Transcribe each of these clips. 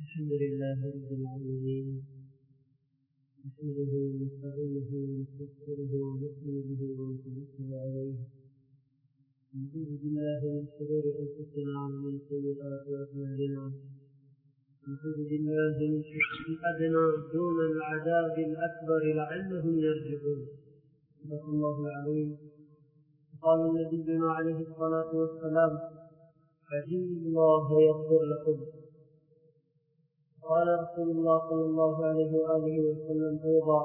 الحمد لله رب العالمين. نحمده ونستعينه ونستغفره ونؤمن به ونتوكل عليه. نعوذ بالله من شرور أنفسنا ومن سيئات أعمالنا. نعوذ بالله من شرك الادنى دون العذاب الأكبر لعلهم يرجعون. صدق الله العظيم. قال نبينا عليه الصلاة والسلام فإن الله يغفر لكم قال رسول الله صلى الله عليه وآله وسلم أيضا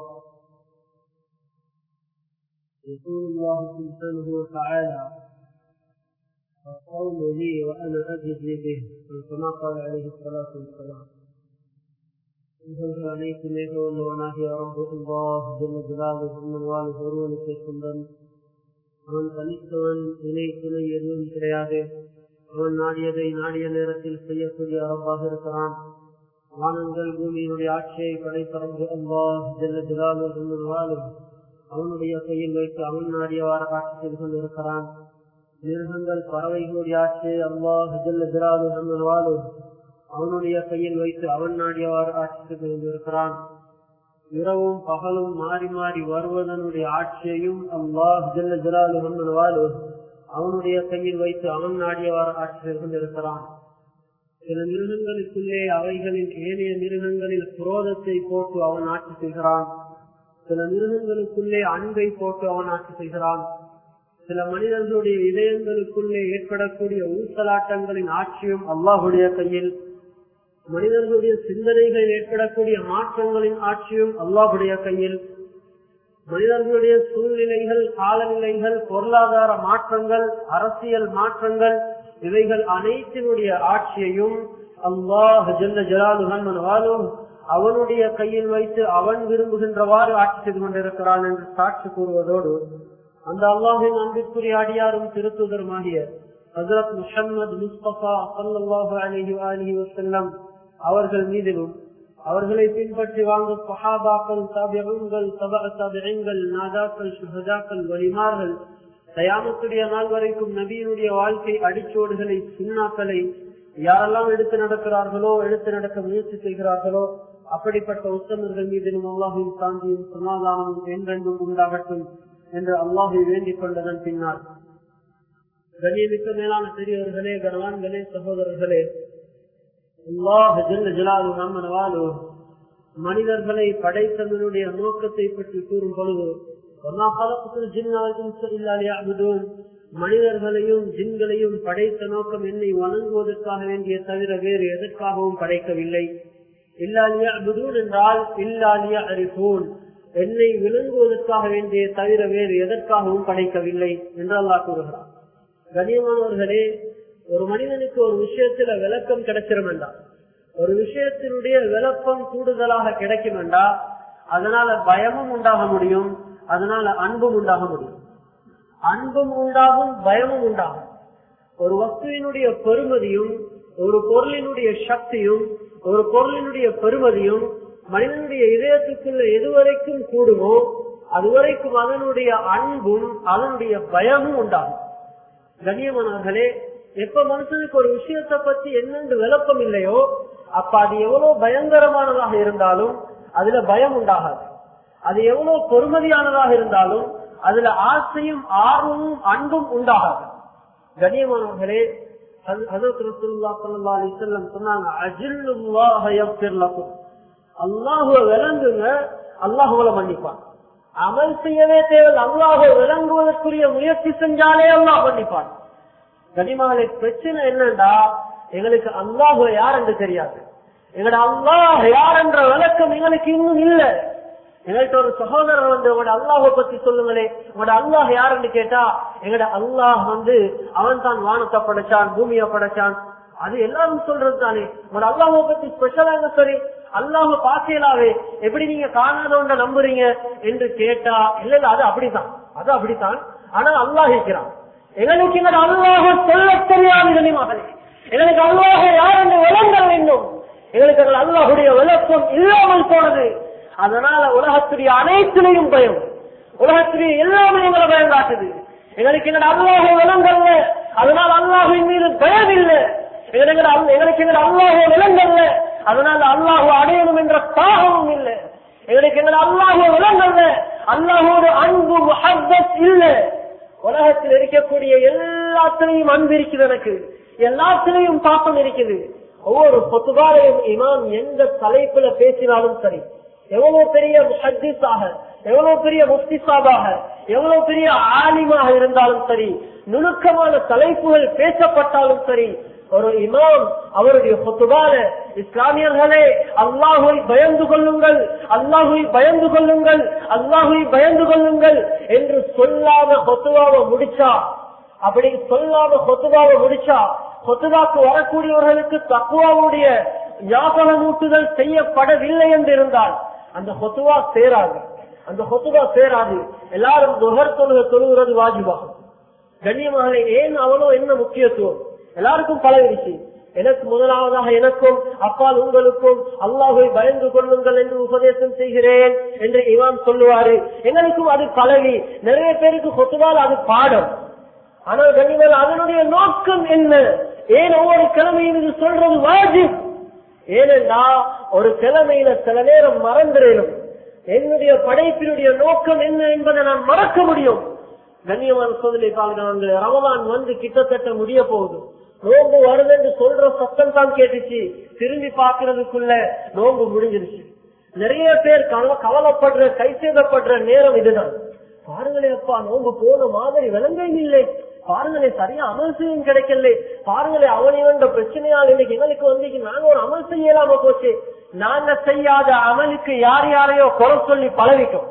يقول الله سبحانه وتعالى القول لي وأنا أجزي به كما قال عليه الصلاة والسلام அனைத்து மேகவல்லவனாகிய ரபுல்லாஹ் ஜல்ல ஜலாலுஹு வாழ் ஒருவனுக்கு சொந்தம் அவன் தனித்தவன் இணை துணை எதுவும் கிடையாது அவன் நாடியதை நாடிய நேரத்தில் செய்யக்கூடிய அரபாக இருக்கிறான் வானங்கள் பூமியினுடைய ஆட்சியை படைத்தரம்பு அல்லாஹ் ஜெல்ல ஜலாலும் அவனுடைய கையில் வைத்து அவன் நாடியவாறு காட்சி செய்து கொண்டிருக்கிறான். மிருகங்கள் பறவைகளுடைய ஆட்சியை அல்லாஹ் ஜெல்ல ஜலாலும் அவனுடைய கையில் வைத்து அவன் நாடியவாறு ஆட்சி செய்து கொண்டிருக்கிறான். இரவும் பகலும் மாறி மாறி வருவதனுடைய ஆட்சியையும் அல்லாஹ் ஜெல்ல ஜலாலும் அவனுடைய கையில் வைத்து அவன் நாடியவாறு ஆட்சி செய்து கொண்டிருக்கிறான். சில மிருகங்களுக்குள்ளே அவைகளின் ஏனைய மிருகங்களில் குரோதத்தை போட்டு அவன் ஆட்சி செய்கிறான். சில மிருகங்களுக்குள்ளே அன்பை போட்டு அவன் ஆட்சி செய்கிறான். சில மனிதர்களுடைய இதயங்களுக்குள்ளே ஏற்படக்கூடிய ஊசலாட்டங்களின் ஆட்சியும் அல்லாஹுடைய கையில் மனிதர்களுடைய சிந்தனைகளில் ஏற்படக்கூடிய மாற்றங்களின் ஆட்சியும் அல்லாஹுடைய கையில் மனிதர்களுடைய சூழ்நிலைகள் காலநிலைகள் பொருளாதார மாற்றங்கள் அரசியல் மாற்றங்கள் இவைகள் அனைத்தினுடைய ஆட்சியையும் அல்லாஹ் ஜல்ல அவனுடைய கையில் வைத்து அவன் விரும்புகின்றவாறு ஆட்சி செய்து கொண்டிருக்கிறான் என்று சாட்சி கூறுவதோடு அந்த அல்லாஹின் அன்பிற்குரிய அடியாரும் திருத்துதருமாகிய ஹசரத் முஹம்மது முஸ்தபா சல்லாஹு அலஹி அலஹி வசல்லம் அவர்கள் மீதிலும் அவர்களை பின்பற்றி வாங்கும் சஹாபாக்கள் தபியங்கள் தபங்கள் நாதாக்கள் சுஹதாக்கள் வலிமார்கள் தயாமத்துடைய நாள் வரைக்கும் நபியினுடைய வாழ்க்கை அடிச்சோடுகளை சுண்ணாக்களை யாரெல்லாம் எடுத்து நடக்கிறார்களோ எடுத்து நடக்க முயற்சி செய்கிறார்களோ அப்படிப்பட்ட உத்தமர்கள் மீது அல்லாஹின் சாந்தியும் சமாதானமும் என்றென்றும் உண்டாகட்டும் என்று அல்லாஹை வேண்டிக் கொண்டதன் பின்னால். கணியமிக்க மேலான பெரியவர்களே கனவான்களே சகோதரர்களே மனிதர்களை படைத்தவனுடைய நோக்கத்தை பற்றி கூறும் பொழுது மனிதர்களையும் ஜின்களையும் படைத்த நோக்கம் என்னை வணங்குவதற்காக வேண்டிய தவிர வேறு எதற்காகவும் படைக்கவில்லை. இல்லாலியா அபுதூன் என்றால் இல்லாலியா அறிபூன் என்னை விளங்குவதற்காக வேண்டிய தவிர வேறு எதற்காகவும் படைக்கவில்லை என்று அல்லா கூறுகிறார் கனியமானவர்களே ஒரு மனிதனுக்கு ஒரு விஷயத்துல விளக்கம் கிடைச்சிடும் வேண்டாம் ஒரு விஷயத்தினுடைய விளக்கம் கூடுதலாக கிடைக்கும் வேண்டா அதனால பயமும் உண்டாக முடியும். அதனால அன்பும் உண்டாக முடியும். அன்பும் உண்டாகும் பயமும் உண்டாகும். ஒரு வஸ்துவினுடைய பெருமதியும் ஒரு பொருளினுடைய சக்தியும் ஒரு பொருளினுடைய பெருமதியும் மனிதனுடைய இதயத்துக்குள்ள எதுவரைக்கும் கூடுமோ அதுவரைக்கும் அதனுடைய அன்பும் அதனுடைய பயமும் உண்டாகும். கண்ணியமானவர்களே எப்ப மனுஷனுக்கு ஒரு விஷயத்தை பத்தி என்னென்று விளக்கம் இல்லையோ அப்ப அது எவ்வளவு பயங்கரமானதாக இருந்தாலும் அதுல பயம் உண்டாகாது. அது எவ்வளவு பொறுமதியானதாக இருந்தாலும் அதுல ஆசையும் ஆர்வமும் அன்பும் உண்டாகாது. கனியமானவர்களே விளங்குங்க அல்லாஹுவல மன்னிப்பான். அமல் செய்யவே தேவை அல்லாஹோ விளங்குவதற்குரிய முயற்சி செஞ்சாலே அல்லாஹ் மன்னிப்பான். கனிமகளை பிரச்சனை என்னண்டா எங்களுக்கு அல்லாஹுல யார் என்று தெரியாது. எங்களோட அல்லாஹ் யார் என்ற விளக்கம் எங்களுக்கு இன்னும் இல்லை. எங்கள்கிட்ட ஒரு சகோதரர் வந்து உங்களோட அல்லாஹை பத்தி சொல்லுங்களே. உங்களோட அல்லாஹ் யாருன்னு கேட்டா எங்களோட அல்லாஹ் வந்து அவன் தான் வானத்தை படைச்சான் பூமியை படைச்சான். அது எல்லாரும் சொல்றது தானே. உங்களோட அல்லாஹை பத்தி ஸ்பெஷலாக சரி அல்லாஹ பாசியலாவே எப்படி நீங்க காணாதவண்ட நம்புறீங்க? என்று கேட்டா இல்ல இல்ல அது அப்படித்தான். அது அப்படித்தான். ஆனா அல்லாஹ் இருக்கிறான். எங்களுக்கு எங்களோட அல்லாஹ சொல்ல தெரியாது கனிமகளே எங்களுக்கு அல்லாஹ யார் என்று விளங்க வேண்டும். எங்களுக்கு எங்கள் அல்லாஹுடைய விளக்கம் இல்லாமல் போனது. அதனால உலகத்துடைய அனைத்திலையும் பயம். உலகத்துடைய எல்லாமே எங்களை பயம் காட்டுது. எங்களுக்கு எங்களோட அல்லாஹ விளங்கல்ல அதனால் அல்லாஹின் மீது பயம் இல்லை. எங்களுக்கு எங்களுக்கு எங்களோட அல்லாஹ விளங்கல்ல அதனால அல்லாஹோ அடையணும் என்ற தாகமும் இல்லை. எங்களுக்கு எங்களை அல்லாஹோ விளங்கல்ல அல்லாஹோட அன்பு முஹப்பத் இல்லை. உலகத்தில் இருக்கக்கூடிய எல்லாத்திலையும் அன்பு இருக்குது எனக்கு. எல்லாத்திலையும் பாப்பம் இருக்குது. ஒவ்வொரு பொத்துகாலையும் இமாம் எந்த தலைப்புல பேசினாலும் சரி. எவ்வளவு பெரிய முஹத்திஸாக எவ்வளவு பெரிய முஸ்திசாபாக எவ்வளவு பெரிய ஆலிமாக இருந்தாலும் சரி நுணுக்கமான தலைப்புகள் பேசப்பட்டாலும் சரி ஒரு இமாம் அவருடைய பொத்துபால இஸ்லாமியர்களே அல்லாஹுவை பயந்து கொள்ளுங்கள் அல்லாஹுவை பயந்து கொள்ளுங்கள் அல்லாஹுவை பயந்து கொள்ளுங்கள் என்று சொல்லாத கொத்துவாவை முடிச்சா? அப்படி சொல்லாத கொத்துவாவை முடிச்சா? கொத்துவாக்கு வரக்கூடியவர்களுக்கு தக்குவாவுடைய ஞாபகமூட்டுதல் செய்யப்படவில்லை என்று இருந்தால் அந்த ஹொத்துவா சேராது. அந்த ஹொத்துவா சேராது. எல்லாரும் நுகர் தொழுக தொழுகிறது வாஜிபாகும் கண்ணியமாக ஏன் அவ்வளோ என்ன முக்கியத்துவம்? எல்லாருக்கும் பழகிடுச்சு. எனக்கு முதலாவதாக எனக்கும் அப்பால் உங்களுக்கும் அல்லாஹை பயந்து கொள்ளுங்கள் என்று உபதேசம் செய்கிறேன் என்று இவான் சொல்லுவாரு. எங்களுக்கும் அது பழகி நிறைய பேருக்கு கொத்துவால் அது பாடம். ஆனால் கண்ணியங்கள் அதனுடைய நோக்கம் என்ன? ஏன் ஒவ்வொரு கிழமையும் இது சொல்றது வாஜிப்? ஏனென்றா ஒரு கிழமையில சில நேரம் மறந்துடணும் என்னுடைய படைப்பினுடைய நோக்கம் என்ன என்பதை நான் மறக்க முடியும். கண்ணியமான சோதனை பால்கான்கள் ரமவான் வந்து கிட்டத்தட்ட முடிய போகுது. நோம்பு வருது என்று சொல்ற சத்தம் தான் கேட்டுச்சு. திரும்பி பாக்குறதுக்குள்ள நோம்பு முடிஞ்சிருச்சு. நிறைய பேர் கவலைப்படுற கை நேரம் இதுதான். பாருங்களே அப்பா நோம்பு போன மாதிரி விளங்க இல்லை. பாருங்களே சரியா அமல் செய்யும் கிடைக்கல. பாருங்களே அவனை பிரச்சனையால் இன்னைக்கு எங்களுக்கு வந்து நாங்க ஒரு அமல் செய்யலாம போச்சு? நாங்க செய்யாத அமலுக்கு யார் யாரையோ குறை சொல்லி பழகிட்டோம்.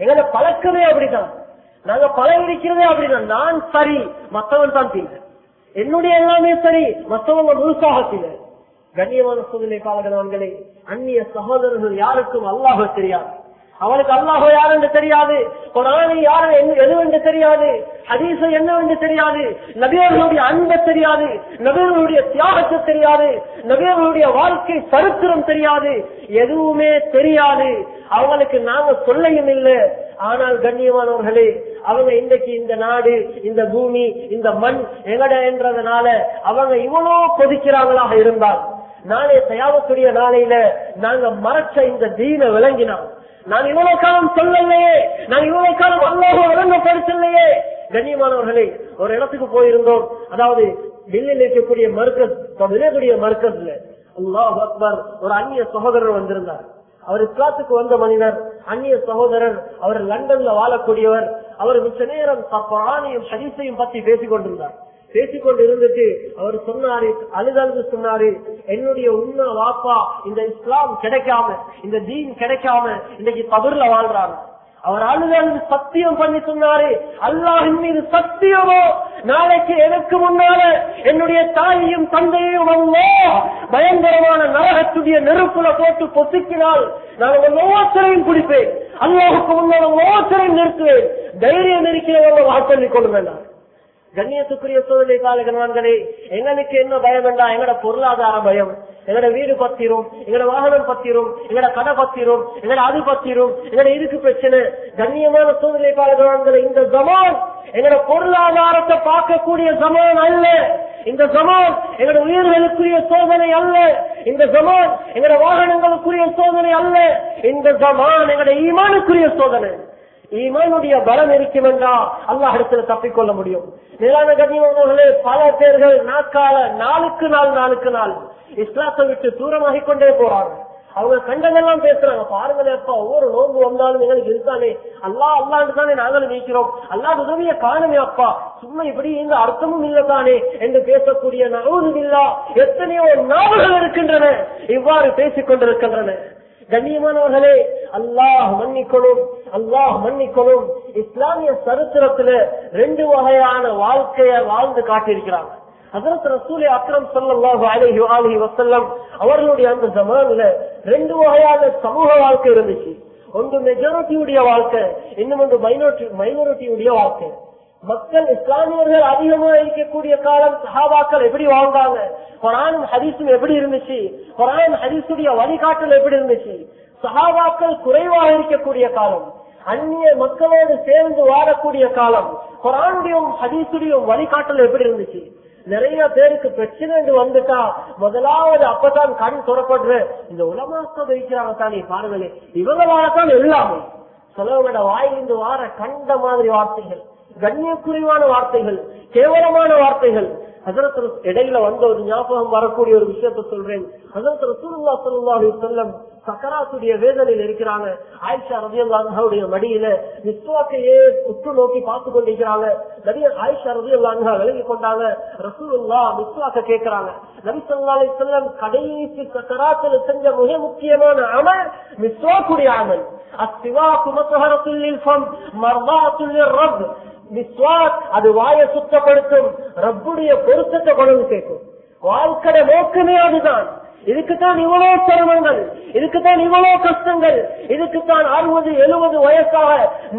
எங்களை பழக்கமே அப்படிதான். நாங்க பழகிருக்கிறதே அப்படிதான். நான் சரி மத்தவன் தான் தீங்க. என்னுடைய எல்லாமே சரி மத்தவங்க முழுசாக தீங்க. கண்ணியமான சூழ்நிலை பாலகனான்களே அந்நிய சகோதரர்கள் யாருக்கும் அல்லாஹ் தெரியாது. அவனுக்கு அல்லாஹோ யார் என்று தெரியாது. குரானை யார் என்ன- எதுவென்று தெரியாது. ஹதீஸ் என்னவென்று தெரியாது. நபியர்களுடைய அன்பை தெரியாது. நபியர்களுடைய தியாகத்தை தெரியாது. நபியர்களுடைய வாழ்க்கை சரித்திரம் தெரியாது. எதுவுமே தெரியாது. அவங்களுக்கு நாங்க சொல்லையும் இல்லை. ஆனால் கண்ணியமானவர்களே அவங்க இன்றைக்கு இந்த நாடு இந்த பூமி இந்த மண் எங்கட என்றதுனால அவங்க இவ்வளோ கொதிக்கிறாங்களாக இருந்தால் நாளை தயாரக்கூடிய நாளையில நாங்க மறைச்ச இந்த தீன விளங்கினோம். நான் இவ்வளவு காலம் சொல்லலையே. நான் இவ்வளவு காலம் அல்லாஹ் விளங்கப்படுத்தலையே கண்ணியமானவர்களே ஒரு இடத்துக்கு போயிருந்தோம். அதாவது டெல்லியில் இருக்கக்கூடிய மருக்கஸ் விளையக்கூடிய மருக்கஸ்ல. அல்லாஹ் அக்பர் ஒரு அந்நிய சகோதரர் வந்திருந்தார். அவர் இஸ்லாத்துக்கு வந்த மனிதர் அந்நிய சகோதரர் அவர் லண்டன்ல வாழக்கூடியவர். அவர் மிச்ச நேரம் குரானையும் ஹரிசையும் பத்தி பேசிக் கொண்டிருந்தார் பேசிக்கொண்டு இருந்துட்டு அவர் சொன்னாரு அழுதழுது சொன்னாரு என்னுடைய உண்மை வாப்பா இந்த இஸ்லாம் கிடைக்காம இந்த தீன் கிடைக்காம இன்னைக்கு கபர்ல வாழ்றாங்க அவர் அழுதழுது சத்தியம் பண்ணி சொன்னாரு அல்லாஹின் மீது சத்தியமோ நாளைக்கு எனக்கு முன்னால என்னுடைய தாயையும் தந்தையும் அல்லோ பயங்கரமான நரகத்துடைய நெருப்புல போட்டு பொசுக்கினால் நான் உங்க ஒவ்வொருத்தரையும் குடிப்பேன் அல்லாஹுக்கு முன்னால் உங்க நிறுத்துவேன். தைரியம் இருக்கிறவங்க வாக்களிக் கொள்ள வேண்டாம் கண்ணியத்துக்குரிய சூழ்நிலை காலகணவான்களே எங்களுக்கு என்ன பயம் வேண்டாம் எங்கட பொருளாதார பயம். எங்கட வீடு பத்திரும் எங்கட வாகனம் பத்திரும் எங்கட கடை பத்திரும் எங்கட அது பத்திரும் எங்கட இதுக்கு பிரச்சனை. கண்ணியமான சூழ்நிலை காலகணவான்களை இந்த ஜமான் எங்கட பொருளாதாரத்தை பார்க்கக்கூடிய சமான் அல்ல. இந்த ஜமான் எங்கட உயிர்களுக்குரிய சோதனை அல்ல. இந்த ஜமான் எங்கட வாகனங்களுக்குரிய சோதனை அல்ல. இந்த ஜமான் எங்கட ஈமானுக்குரிய சோதனை. ஈமானுடைய பலம் இருக்கும் என்றா அல்லாஹிடத்தில் தப்பிக்கொள்ள முடியும். மேலான கண்ணியமானவர்களே பல பேர்கள் நாட்கால நாளுக்கு நாள் நாளுக்கு நாள் இஸ்லாத்தை விட்டு தூரமாகிக் கொண்டே போறாங்க அவங்க கண்டதெல்லாம் பேசுறாங்க. பாருங்களேன் அப்பா ஒவ்வொரு நோம்பு வந்தாலும் எங்களுக்கு இருக்கானே அல்லா அல்லாண்டு தானே நாங்களும் நீக்கிறோம். அல்லா உதவிய காரணமே அப்பா. சும்மா இப்படி இந்த அர்த்தமும் இல்லதானே என்று பேசக்கூடிய நகவுதும் இல்லா எத்தனையோ நாவல்கள் இருக்கின்றன. இவ்வாறு பேசிக் கொண்டிருக்கின்றன. கண்ணியமானவர்களே அல்லாஹ் மன்னிக்கணும். அல்லாஹ் மன்னிக்கணும். இஸ்லாமிய சரித்திரத்துல ரெண்டு வகையான வாழ்க்கைய வாழ்ந்து காட்டியிருக்கிறாங்க. ஹசரத் ரசூலே அக்ரம் ஸல்லல்லாஹு அவர்களுடைய அந்த ஜமான்ல ரெண்டு வகையான சமூக வாழ்க்கை இருந்துச்சு. ஒன்று மெஜாரிட்டியுடைய வாழ்க்கை இன்னும் ஒன்று மைனாரிட்டி மைனாரிட்டியுடைய வாழ்க்கை. மக்கள் இஸ்லாமியர்கள் அதிகமா இருக்கக்கூடிய காலம் சஹாபாக்கள் எப்படி வாழ்ந்தாங்க? குரானும் ஹரிசும் எப்படி இருந்துச்சு? குரான் ஹரிசுடைய வழிகாட்டல் எப்படி இருந்துச்சு? சஹாபாக்கள் குறைவாக இருக்கக்கூடிய காலம். அந்நிய மக்களோடு சேர்ந்து வாழக்கூடிய காலம். குரானுடையும் ஹதீசுடையும் வழிகாட்டல் எப்படி இருந்துச்சு? நிறைய பேருக்கு பிரச்சனை வந்துட்டா முதலாவது அப்பதான் கண் துறப்படுற. இந்த உலமாக்க வைக்கிறாங்க தானே பாருங்களேன் இவங்களால தான் எல்லாமே சிலவங்களோட வாயிலிருந்து வார கண்ட மாதிரி வார்த்தைகள் கண்ணியக்குறைவான வார்த்தைகள் கேவலமான வார்த்தைகள். ஹசரத் இடையில வந்த ஒரு ஞாபகம் வரக்கூடிய ஒரு விஷயத்த சொல்றேன். ஹசரத் சுருங்கா சொல்லுவாங்க செல்லம் சக்கராத்துடைய வேதனையில் இருக்கிறாங்க. ஆயிஷா ரதியல்லாஹுடைய மடியில மிஸ்வாக்கையே உற்று நோக்கி பார்த்து கொண்டிருக்கிறாங்க. நிறைய ஆயிஷா ரதியல்லாஹு விலகி கொண்டாங்க. ரசூல்லா மிஸ்வாக்க கேட்கிறாங்க. நபி செல்லம் கடைசி சக்கராத்துல செஞ்ச மிக முக்கியமான அமல் மிஸ்வாக்குடைய அமல். அத்திவா மத்ஹரத்துல் லில் ஃபம் மர்தாத்துல் லிர் மிஸ்வாக் அது வாயை சுத்தப்படுத்தும். ரப்புடைய பொருத்தத்தை கொண்டு சேர்க்கும் வாழ்க்கை நோக்கமே அதுதான். இதுக்குத்தான் இவ்வளவு சிரமங்கள் இதுக்குத்தான் இவ்வளவு கஷ்டங்கள் இதுக்குத்தான் அறுபது எழுபது வயசாக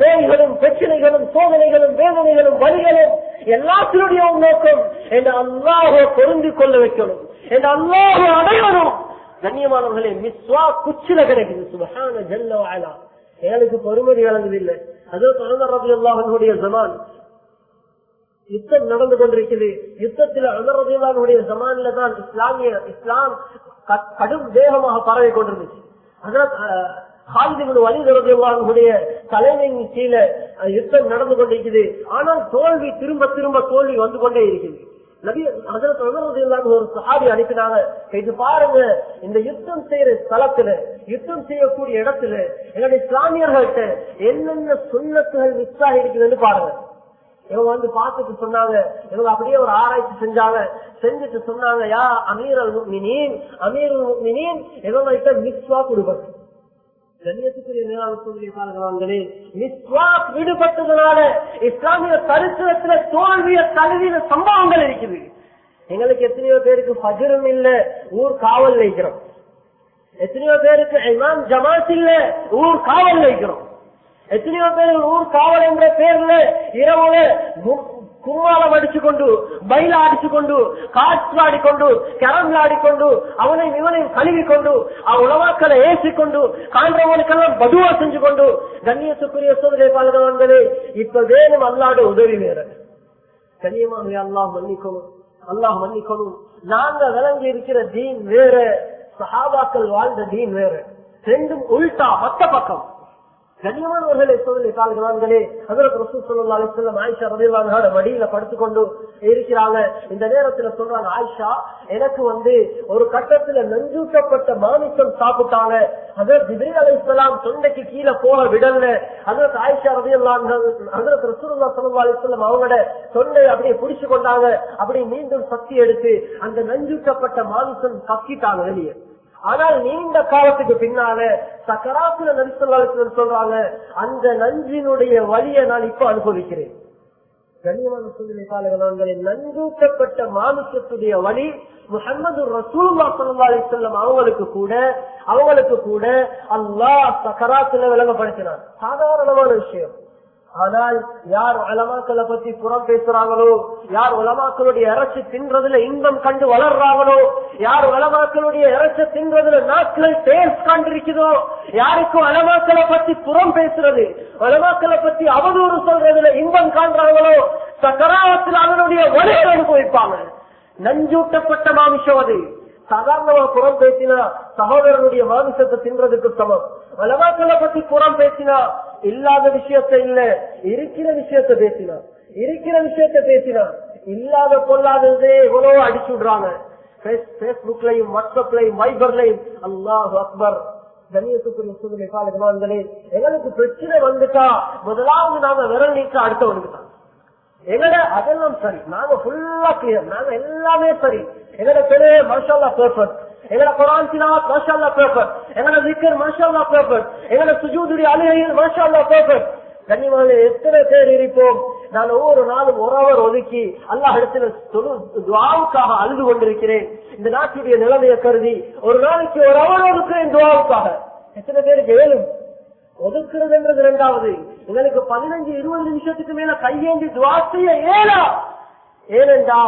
நோய்களும் பிரச்சனைகளும் சோதனைகளும் வேதனைகளும் வழிகளும் எல்லாத்தினுடைய நோக்கம் என்று அல்லாஹ பொருந்தி கொள்ள வைக்கணும் என்று அல்லாஹ அடையணும். கண்ணியமானவர்களே மிஸ்வா குச்சில கிடைக்குது சுபகான ஜல்ல எங்களுக்கு பொறுமதி வழங்குதில்லை. அது தொடர்ந்து ரபி அல்லாஹனுடைய ஜமான் யுத்தம் நடந்து கொண்டிருக்கிறது. யுத்தத்தில் அமரதியுடைய ஜமானில தான் இஸ்லாமிய இஸ்லாம் கடும் வேகமாக பரவி கொண்டிருந்துச்சு. வலிதரதியுடைய தலைமையின் கீழே யுத்தம் நடந்து கொண்டிருக்குது. ஆனால் தோல்வி திரும்ப திரும்ப தோல்வி வந்து கொண்டே இருக்குது. ஒரு சஹாபி அனுப்பினாங்க. இது பாருங்க இந்த யுத்தம் செய்யற ஸ்தலத்துல யுத்தம் செய்யக்கூடிய இடத்துல என்னுடைய இஸ்லாமியர்கள்ட்ட என்னென்ன சுண்ணத்துகள் மிஸ் ஆகி இருக்குதுன்னு பாருங்க. இவங்க வந்து பார்த்துட்டு சொன்னாங்க. இவங்க அப்படியே ஒரு ஆராய்ச்சி செஞ்சாங்க. செஞ்சுட்டு சொன்னாங்க யா அமீர் அல் முக்மினின். அமீர் அல் முக்மினின் இவங்கள்ட்ட மிஸ்வா கொடுப்பது விடுபட்டதுனால இஸ்லாமிய சரித்திரத்துல தோல்விய தழுவின சம்பவங்கள் இருக்குது. எங்களுக்கு எத்தனையோ பேருக்கு பஜரும் இல்ல ஊர் காவல் வைக்கிறோம் எத்தனையோ பேருக்கு இமாம் ஜமாத் இல்ல ஊர் காவல் வைக்கிறோம் எத்தனையோ பேர் ஊர் காவல் என்ற பேர்ல இரவுல கு- கும்மாளம் அடிச்சுக்கொண்டு மயில அடிச்சுக்கொண்டு காற்று ஆடிக்கொண்டு கரம்ல ஆடிக்கொண்டு அவனை இவனையும் கழுவி கொண்டு அவன் உலவாக்களை ஏசிக்கொண்டு காண்றவனுக்கெல்லாம் பதுவா செஞ்சு கொண்டு கண்ணியத்துக்குரிய சோதனை பாதுகாவன்களே இப்ப வேணும் அல்லாட உதவி வேற. கண்ணியமாக அல்லாஹ் மன்னிக்கணும் அல்லாஹ் மன்னிக்கணும். நாங்க விளங்கி இருக்கிற தீன் வேற சஹாபாக்கள் வாழ்ந்த தீன் வேற. ரெண்டும் உள்டா மத்த பக்கம். கண்ணியமானவர்களே சோதனை கால்களான்களே அதற்கு ரசூல் ஸல்லல்லாஹு அலைஹி வஸல்லம் ஆயிஷா ரலியல்லாஹு அன்ஹா படுத்துக்கொண்டு இருக்கிறாங்க. இந்த நேரத்துல சொல்றாங்க ஆயிஷா எனக்கு வந்து ஒரு கட்டத்துல நஞ்சூட்டப்பட்ட மாமிசம் சாப்பிட்டாங்க. அதற்கு ஜிப்ரீல் அலைஹிஸ்ஸலாம் தொண்டைக்கு கீழே போக விடல. அதற்கு ஆயிஷா ரலியல்லாஹு அன்ஹா அதற்கு ரசூலுல்லாஹி ஸல்லல்லாஹு அலைஹி வஸல்லம் அவங்களோட தொண்டை அப்படியே புடிச்சு கொண்டாங்க அப்படியே மீண்டும் சக்தி எடுத்து அந்த நஞ்சூட்டப்பட்ட மாமிசம் கக்கிட்டாங்க வெளியே. ஆனால் நீண்ட காலத்துக்கு பின்னால சக்கராத்துல நரிசல் சொல்றாங்க அந்த நஞ்சினுடைய வழியை நான் இப்ப அனுபவிக்கிறேன். கண்ணியமான சூழ்நிலை காலங்களில் நஞ்சூட்டப்பட்ட மாமிசத்துடைய வழி முகமது ரசூல்லா சல்லா அலிசல்லம் அவங்களுக்கு கூட அவங்களுக்கு கூட அல்லாஹ் சக்கராத்துல விளங்கப்படுத்தினார் சாதாரணமான விஷயம். ஆனால் யார் உலமாக்களை பத்தி புறம் பேசுறாங்களோ யார் உலமாக்களுடைய இறைச்சி தின்றதுல இன்பம் கண்டு வளர்றாங்களோ யார் உலமாக்களுடைய இறைச்சி தின்றதுல நாட்கள் டேஸ்ட் கண்டிருக்குதோ யாருக்கும் உலமாக்களை பத்தி புறம் பேசுறது உலமாக்களை பத்தி அவதூறு சொல்றதுல இன்பம் காண்றாங்களோ சக்கராவத்தில் அவனுடைய வலையை அனுபவிப்பாங்க. நஞ்சூட்டப்பட்ட மாமிஷம் அது. சாதாரணமா புறம் பேசினா சகோதரனுடைய மாமிசத்தை தின்றதுக்கு சமம். வளமாக்களை பத்தி புறம் பேசினா இல்லாத விஷயத்த இல்ல இருக்கிற விஷயத்த பேசினா. இருக்கிற விஷயத்த பேசினா இல்லாத பொல்லாததே எவ்வளவோ அடிச்சு விடுறாங்க. பேஸ்புக்லையும் வாட்ஸ்அப்லையும் வைபர்லையும் அல்லாஹ் அக்பர். எங்களுக்கு பிரச்சனை வந்துட்டா முதலாவது நாங்க விரல் நீக்க அடுத்தவனுக்கு தான். எங்கட அதெல்லாம் சரி. நாங்க ஃபுல்லா கிளியர் நாங்க எல்லாமே சரி. எங்கட பெரிய மனுஷல்லா பேப்பர் எங்களை குரான் திலாவத் மனுஷல்லா பேப்பர் எங்கட விக்கர் மனுஷல்லா பேப்பர் எங்கட சுஜூதுடைய அழுகையில் மனுஷல்லா பேப்பர் கண்ணியமான எத்தனை பேர் இருப்போம் நான் ஒவ்வொரு நாளும் ஒரு அவர் ஒதுக்கி அல்லாஹ் இடத்துல துவாவுக்காக அழுது கொண்டிருக்கிறேன். இந்த நாட்டுடைய நிலைமையை கருதி ஒரு நாளைக்கு ஒரு அவர் ஒதுக்குறேன் துவாவுக்காக. எத்தனை பேருக்கு ஏலும் ஒதுக்குறது என்றது இரண்டாவது. எங்களுக்கு பதினஞ்சு இருபது நிமிஷத்துக்கு மேல கையேந்தி துவா செய்ய ஏலா. ஏனெண்டா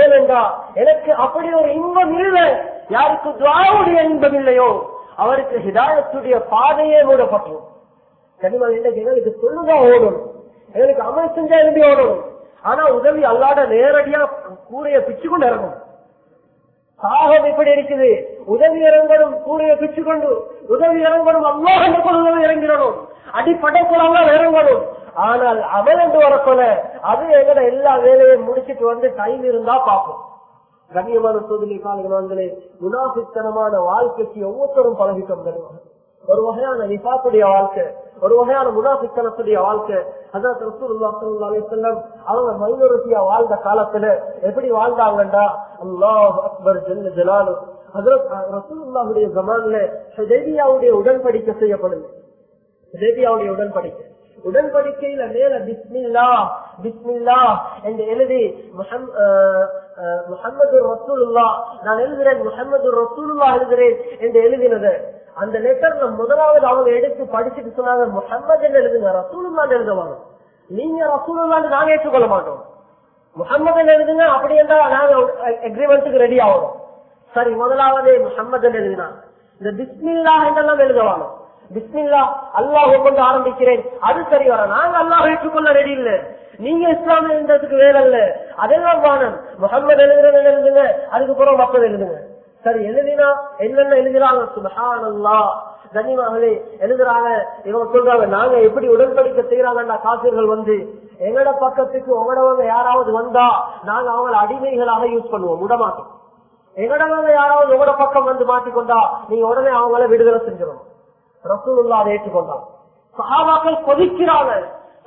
ஏனெண்டா எனக்கு அப்படி ஒரு இன்பம் இல்லை. யாருக்கு துவாவுடைய இன்பம் இல்லையோ அவருக்கு ஹிதாயத்துடைய பாதையே மூடப்பட்டோம் கனிமல் இன்னைக்கு எங்களுக்கு சொல்லுதான் ஓடணும். எங்களுக்கு அமல் செஞ்சா எழுதி ஓடணும்? ஆனா உதவி அல்லாட நேரடியா கூடைய பிச்சு கொண்டு இறங்கும் சாகம் எப்படி இருக்குது. உதவி இறங்கணும் கூரைய பிச்சு கொண்டு உதவி இறங்கணும் அல்லாஹ் உதவி இறங்கிடணும். அடிப்படைக்குள்ள இறங்கணும். ஆனால் அவன் என்று வரப்போல அது எங்கட எல்லா வேலையும் முடிச்சிட்டு வந்து டைம் இருந்தா பார்ப்போம். கண்ணியமான சோதனை காலங்களே முனாபித்தனமான வாழ்க்கைக்கு ஒவ்வொருத்தரும் பழகிட்டோம் கண்ணியமான ஒரு வகையான நிபாத்துடைய வாழ்க்கை ஒரு வகையான முனாபித்தனத்துடைய வாழ்க்கை. அதான் ரசூலுல்லாஹி அவங்க மைனோரிட்டியா வாழ்ந்த காலத்துல எப்படி வாழ்ந்தாங்கடா அல்லாஹ் அக்பர் ஜல்ல ஜலாலு ரசூல்லாவுடைய ஜமான்ல ஹெதேவியாவுடைய உடன்படிக்கை செய்யப்படுது ஹெதேவியாவுடைய உடன்படிக்கை. உடன்படிக்கையில மேல பிஸ்மில்லா பிஸ்மில்லா என்று எழுதி முகமது ரசூலுல்லா நான் எழுதுறேன் முகமது ரசூலுல்லா எழுதுறேன் என்று எழுதினது. அந்த லெட்டர்ல முதலாவது அவங்க எடுத்து படிச்சுட்டு சொன்னாங்க முகமது எழுதுங்க ரசூலுல்லா எழுதுவாங்க. நீங்க ரசூலுல்லான்னு நாங்க ஏற்றுக்கொள்ள மாட்டோம். முகமது எழுதுங்க அப்படி என்றால் நாங்க அக்ரிமெண்ட்டுக்கு ரெடி ஆகணும். சரி முதலாவது முகமது எழுதினா. இந்த பிஸ்மில்லா என்றெல்லாம் எழுதுவாங்க. பிஸ்மில்லா அல்லாஹ் கொண்டு ஆரம்பிக்கிறேன். அது சரி வர நாங்க அல்லாஹ் ஏற்றுக்கொள்ள ரெடி இல்ல. நீங்க இஸ்லாம் எழுதுறதுக்கு வேலை இல்ல அதெல்லாம் வானம். முகமது எழுதுறது எழுதுங்க அதுக்கப்புறம் மக்கள் எழுதுங்க. சரி எழுதினா என்னென்ன எழுதுறாங்க? சுபஹானல்லா. கனிமகளே எழுதுறாங்க. இவங்க சொல்றாங்க நாங்க எப்படி உடன்படிக்கை செய்யறாங்கடா காசிர்கள் வந்து. எங்கட பக்கத்துக்கு உங்களவங்க யாராவது வந்தா நாங்க அவங்களை அடிமைகளாக யூஸ் பண்ணுவோம் விடமாட்டோம் எங்கடவங்க யாராவது உங்களோட பக்கம் வந்து மாட்டிக்கொண்டா நீங்க உடனே அவங்கள விடுதலை செஞ்சிடணும். ரசூலுல்லா அதை ஏற்றுக்கொண்டான். சஹாபாக்கள் கொதிக்கிறாங்க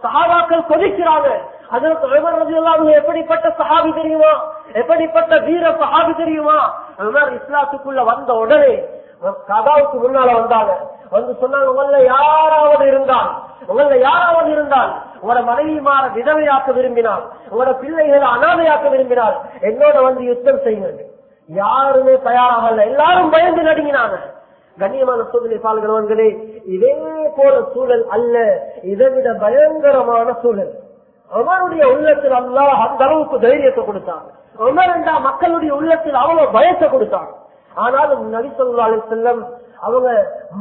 சகாபாக்கள் கொதிக்கிறாங்க அதற்கு உமர் எப்படிப்பட்ட சஹாபி தெரியுமா? எப்படிப்பட்ட வீர சஹாபி தெரியுமா? உமர் இஸ்லாத்துக்குள்ள வந்த உடனே கதாவுக்கு முன்னால வந்தாங்க. வந்து சொன்னாங்க உங்கள யாராவது இருந்தால் உங்கள யாராவது இருந்தால் உங்களோட மனைவிமார விதவையாக்க விரும்பினால் உங்களோட பிள்ளைகளை அனாதையாக்க விரும்பினால் என்னோட வந்து யுத்தம் செய்யுங்க யாருமே தயாராகல எல்லாரும் பயந்து நடுங்கினாங்க. கண்ணியமான சூழ்நிலை பால்கிறவர்களே இதே போல சூழல் அல்ல. இதைவிட பயங்கரமான சூழல். அவருடைய உள்ளத்தில் அல்லா அந்த அளவுக்கு தைரியத்தை கொடுத்தான். உமர் மக்களுடைய உள்ளத்தில் அவ்வளவு பயத்தை கொடுத்தான். ஆனாலும் நபிசல்லா செல்லம் அவங்க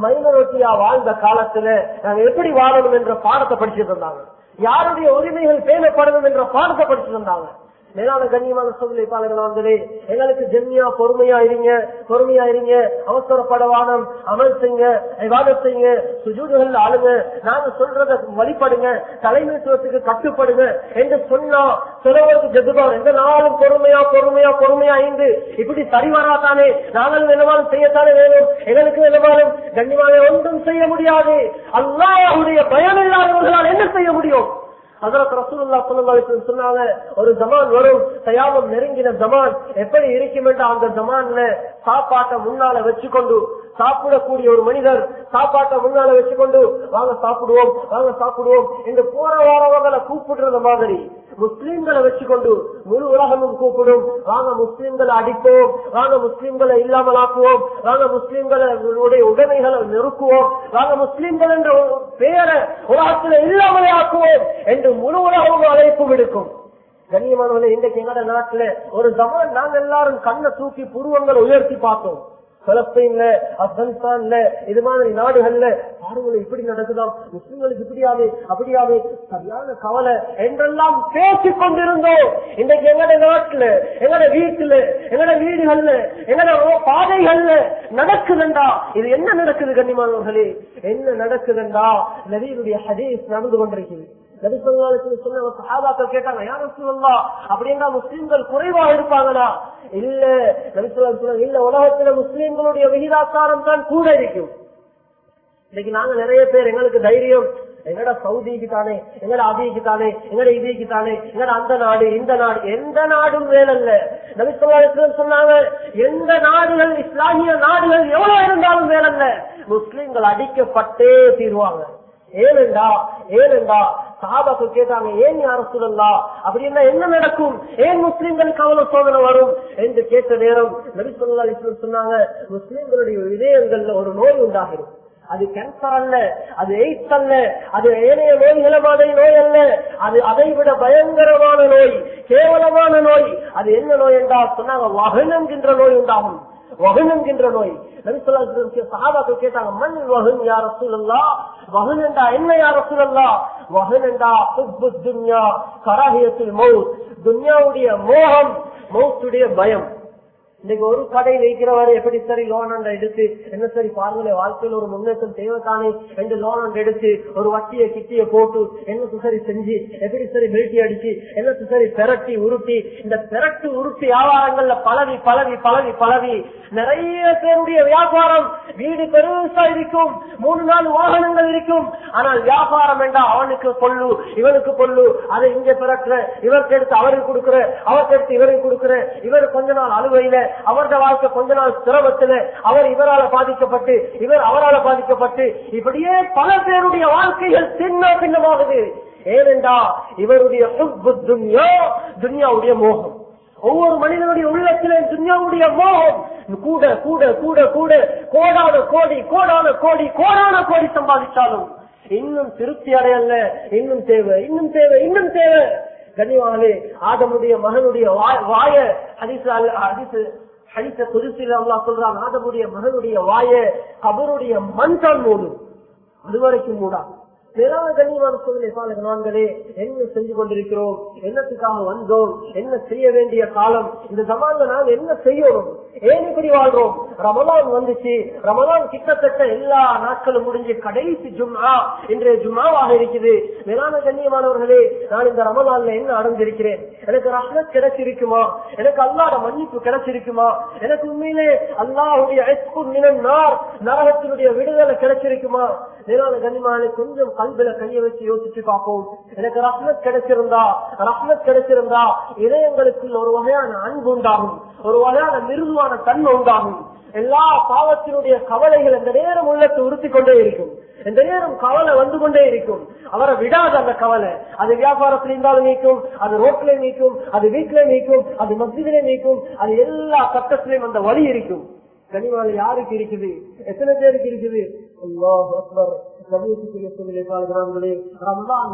மைனாரிட்டியா வாழ்ந்த காலத்துல நாங்க எப்படி வாழணும் என்ற பாடத்தை படிச்சுட்டு இருந்தாங்க. யாருடைய உரிமைகள் பேணப்படணும் என்ற பாடத்தை படிச்சுட்டு இருந்தாங்க. மேலான கண்ணியமான சூழ்நிலை பாலகர்களே எங்களுக்கு ஜென்மியா பொறுமையா இருங்க பொறுமையா இருங்க அவசரப்படவானம் அமல் செய்யுங்க விவாதம் செய்யுங்க சுஜூதுகள் ஆளுங்க நாங்க சொல்றத வழிபடுங்க தலைமைத்துவத்துக்கு கட்டுப்படுங்க என்று சொன்னா சிலவருக்கு ஜெதுபா எந்த நாளும் பொறுமையா பொறுமையா பொறுமையா ஐந்து இப்படி சரி வராதானே நாங்களும் என்னவாலும் செய்யத்தானே வேணும் எங்களுக்கு என்னவாலும் கண்ணியமான ஒன்றும் செய்ய முடியாது. அல்லாவுடைய பயம் இல்லாதவர்களால் என்ன செய்ய முடியும்? அதற்கு ரசூல்லா சொல்லி சொன்னாங்க ஒரு ஜமான் வரும் தயாமம் நெருங்கின ஜமான் எப்படி இருக்கும் அந்த ஜமான்ல சாப்பாட்டை முன்னால வச்சுக்கொண்டு சாப்பிடக்கூடிய ஒரு மனிதர் சாப்பாட்டை முன்னால வச்சுக்கொண்டு வாங்க சாப்பிடுவோம் வாங்க சாப்பிடுவோம் என்று போற வாரவங்களை கூப்பிடுறது மாதிரி முஸ்லீம்களை வச்சுக்கொண்டு முழு உலகமும் கூப்பிடும். வாங்க முஸ்லீம்களை அடிப்போம் வாங்க முஸ்லீம்களை இல்லாமல் ஆக்குவோம் வாங்க முஸ்லீம்களுடைய உடைமைகளை நெருக்குவோம் வாங்க முஸ்லீம்கள் என்ற பெயரை உலகத்தில் இல்லாமலே ஆக்குவோம் என்று முழு உலகமும் அழைப்பு விடுக்கும். கண்ணியமானவர்களே இன்றைக்கு எங்கட நாட்டுல ஒரு ஜமான் நாங்க எல்லாரும் கண்ணை தூக்கி புருவங்களை உயர்த்தி பார்த்தோம். பலஸ்தீன்ல ஆப்கானிஸ்தான்ல இது மாதிரி நாடுகள்ல பாருங்களேன் இப்படி நடக்குதாம் முஸ்லிம்களுக்கு இப்படியாவே அப்படியாவே சரியான கவலை என்றெல்லாம் பேசிக் கொண்டிருந்தோம். இன்றைக்கு எங்கட நாட்டுல எங்கட வீட்டுல எங்கட வீடுகள்ல எங்கட பாதைகள்ல நடக்குதுண்டா? இது என்ன நடக்குது கண்ணிமானவர்களே என்ன நடக்குதுண்டா? நவீனுடைய ஹதீஸ் நடந்து கொண்டிருக்கிறது. கேட்டாங்க யாரும் சொல்லலாம் அப்படின்னா முஸ்லீம்கள் குறைவா இருப்பாங்களா? இல்ல நபிசுல்லா இல்ல உலகத்துல முஸ்லீம்களுடைய விகிதாச்சாரம் தான் கூட இருக்கும். இன்னைக்கு நாங்க நிறைய பேர் எங்களுக்கு தைரியம் எங்கட சவுதிக்கு தானே எங்கட அபிக்கு தானே எங்கட இபிக்கு தானே எங்கட அந்த நாடு இந்த நாடு எந்த நாடும் வேலல்ல நபிசுல்லா சொன்னாங்க எந்த நாடுகள் இஸ்லாமிய நாடுகள் எவ்வளவு இருந்தாலும் வேலல்ல முஸ்லீம்கள் அடிக்கப்பட்டே தீர்வாங்க. ஏனெண்டா ஏனெண்டா சாபாக்கு கேட்டாங்க ஏன் யார சொல்லலா அப்படின்னா என்ன நடக்கும்? ஏன் முஸ்லிம்களுக்கு அவ்வளவு சோதனை வரும்? என்று கேட்ட நேரம் நபி சொல்லா சொன்னாங்க முஸ்லிம்களுடைய இதயங்கள்ல ஒரு நோய் உண்டாகிடும் அது கேன்சர் அல்ல அது எய்ட்ஸ் அல்ல அது ஏனைய நோய்கள மாதிரி நோய் அல்ல. அது அதை விட பயங்கரமான நோய் கேவலமான நோய். அது என்ன நோய் என்றால் சொன்னாங்க வகனங்கின்ற நோய் உண்டாகும். வகுன் என்கின்ற நோய். நபிசுல்லா சஹாபாக்கள் கேட்டாங்க மண் வகுன் யார் ரசூலல்லா வகுன் என்ன யார் ரசூலல்லா வகுன் துன்யா கராகியத்தில் துன்யாவுடைய மோகம் மௌத்துடைய பயம். இன்னைக்கு ஒரு கடை வைக்கிறவரை எப்படி சரி லோன் ஒன்றை எடுத்து என்ன சரி பாருங்களே வாழ்க்கையில் ஒரு முன்னேற்றம் தேவைத்தானே ரெண்டு லோன் ஒன்று எடுத்து ஒரு வட்டியை கிட்டிய போட்டு என்ன சரி செஞ்சு எப்படி சரி பெல்ட்டி அடிச்சு என்ன சரி பெரட்டி உருட்டி இந்த பெரட்டு உருட்டி வியாபாரங்கள்ல பழவி பழவி பழவி பழவி நிறைய பேருடைய வியாபாரம் வீடு பெருசா இருக்கும் மூணு நாலு வாகனங்கள் இருக்கும். ஆனால் வியாபாரம் வேண்டாம் அவனுக்கு கொள்ளு இவனுக்கு கொள்ளு. அதை இங்க பிறக்கிற இவருக்கு எடுத்து அவருக்கு கொடுக்குற அவருக்கு எடுத்து இவருக்கு கொடுக்குற இவர் கொஞ்ச நாள் அலுவையில அவரது வாழ்க்கை கொஞ்ச நாள் சிரமத்துல அவர் இவரால் பாதிக்கப்பட்டு இவர் அவரால் பாதிக்கப்பட்டு இப்படியே பல பேருடைய வாழ்க்கைகள் சின்ன பின்னமாகுது. ஏனென்றா இவருடைய துன்யா துன்யாவுடைய மோகம். ஒவ்வொரு மனிதனுடைய உள்ளத்திலே துன்யாவுடைய மோகம். கூட கூட கூட கூட கோடான கோடி கோடான கோடி கோடான கோடி சம்பாதிச்சாலும் இன்னும் திருப்தி அடையல இன்னும் தேவை இன்னும் தேவை இன்னும் தேவை. கனிவாலே ஆதமுடைய மகனுடைய வாய- வாய ஹரிசு ஹரிச குதிசில சொல்றான் ஆதமுடைய மகனுடைய வாய கபருடைய மண் தான் மூடும். அதுவரைக்கும் மூடா. மேலான கண்ணியமான சூழ்நிலை. பாலக நான்களே என்ன செஞ்சு கொண்டிருக்கிறோம்? என்னத்துக்காக வந்தோம்? என்ன செய்ய வேண்டிய காலம்? இந்த ஜமான்ல நாங்கள் என்ன செய்யணும்? ஏன் இப்படி வாழ்றோம். ரமலான் வந்துச்சு. ரமலான் கிட்டத்தட்ட எல்லா நாட்களும் முடிஞ்சு கடைசி ஜும்மா இன்றைய ஜும்மாவாக இருக்குது. மேலான கண்ணியமானவர்களே நான் இந்த ரமலான்ல என்ன அடைஞ்சிருக்கிறேன்? எனக்கு ரஹ்மத் கிடைச்சிருக்குமா? எனக்கு அல்லாட மன்னிப்பு கிடைச்சிருக்குமா? எனக்கு உண்மையிலே அல்லாஹுடைய நார் நரகத்தினுடைய விடுதலை கிடைச்சிருக்குமா? மேலான கண்ணியமான கொஞ்சம் கல்வில கைய வச்சு யோசிச்சு பார்ப்போம். எனக்கு ரஹ்மத் கிடைச்சிருந்தா ரஹ்மத் கிடைச்சிருந்தா இதயங்களுக்குள் ஒரு வகையான அன்பு உண்டாகும். ஒரு வகையான மிருதுவான தன்மை உண்டாகும். எல்லா பாவத்தினுடைய கவலைகள் எந்த நேரம் உள்ளத்தை உறுத்தி கொண்டே இருக்கும். எந்த நேரம் கவலை வந்து கொண்டே இருக்கும். அவரை விடாத அந்த கவலை. அது வியாபாரத்தில் இருந்தாலும் நீக்கும் அது ரோட்ல நீக்கும் அது வீட்டிலே நீக்கும் அது மஸ்ஜிதிலே நீக்கும் அது எல்லா கட்டத்திலையும் அந்த வழி இருக்கும். கனிவாள் யாருக்கு இருக்குது? எத்தனை பேருக்கு இருக்குது? அல்லாஹ்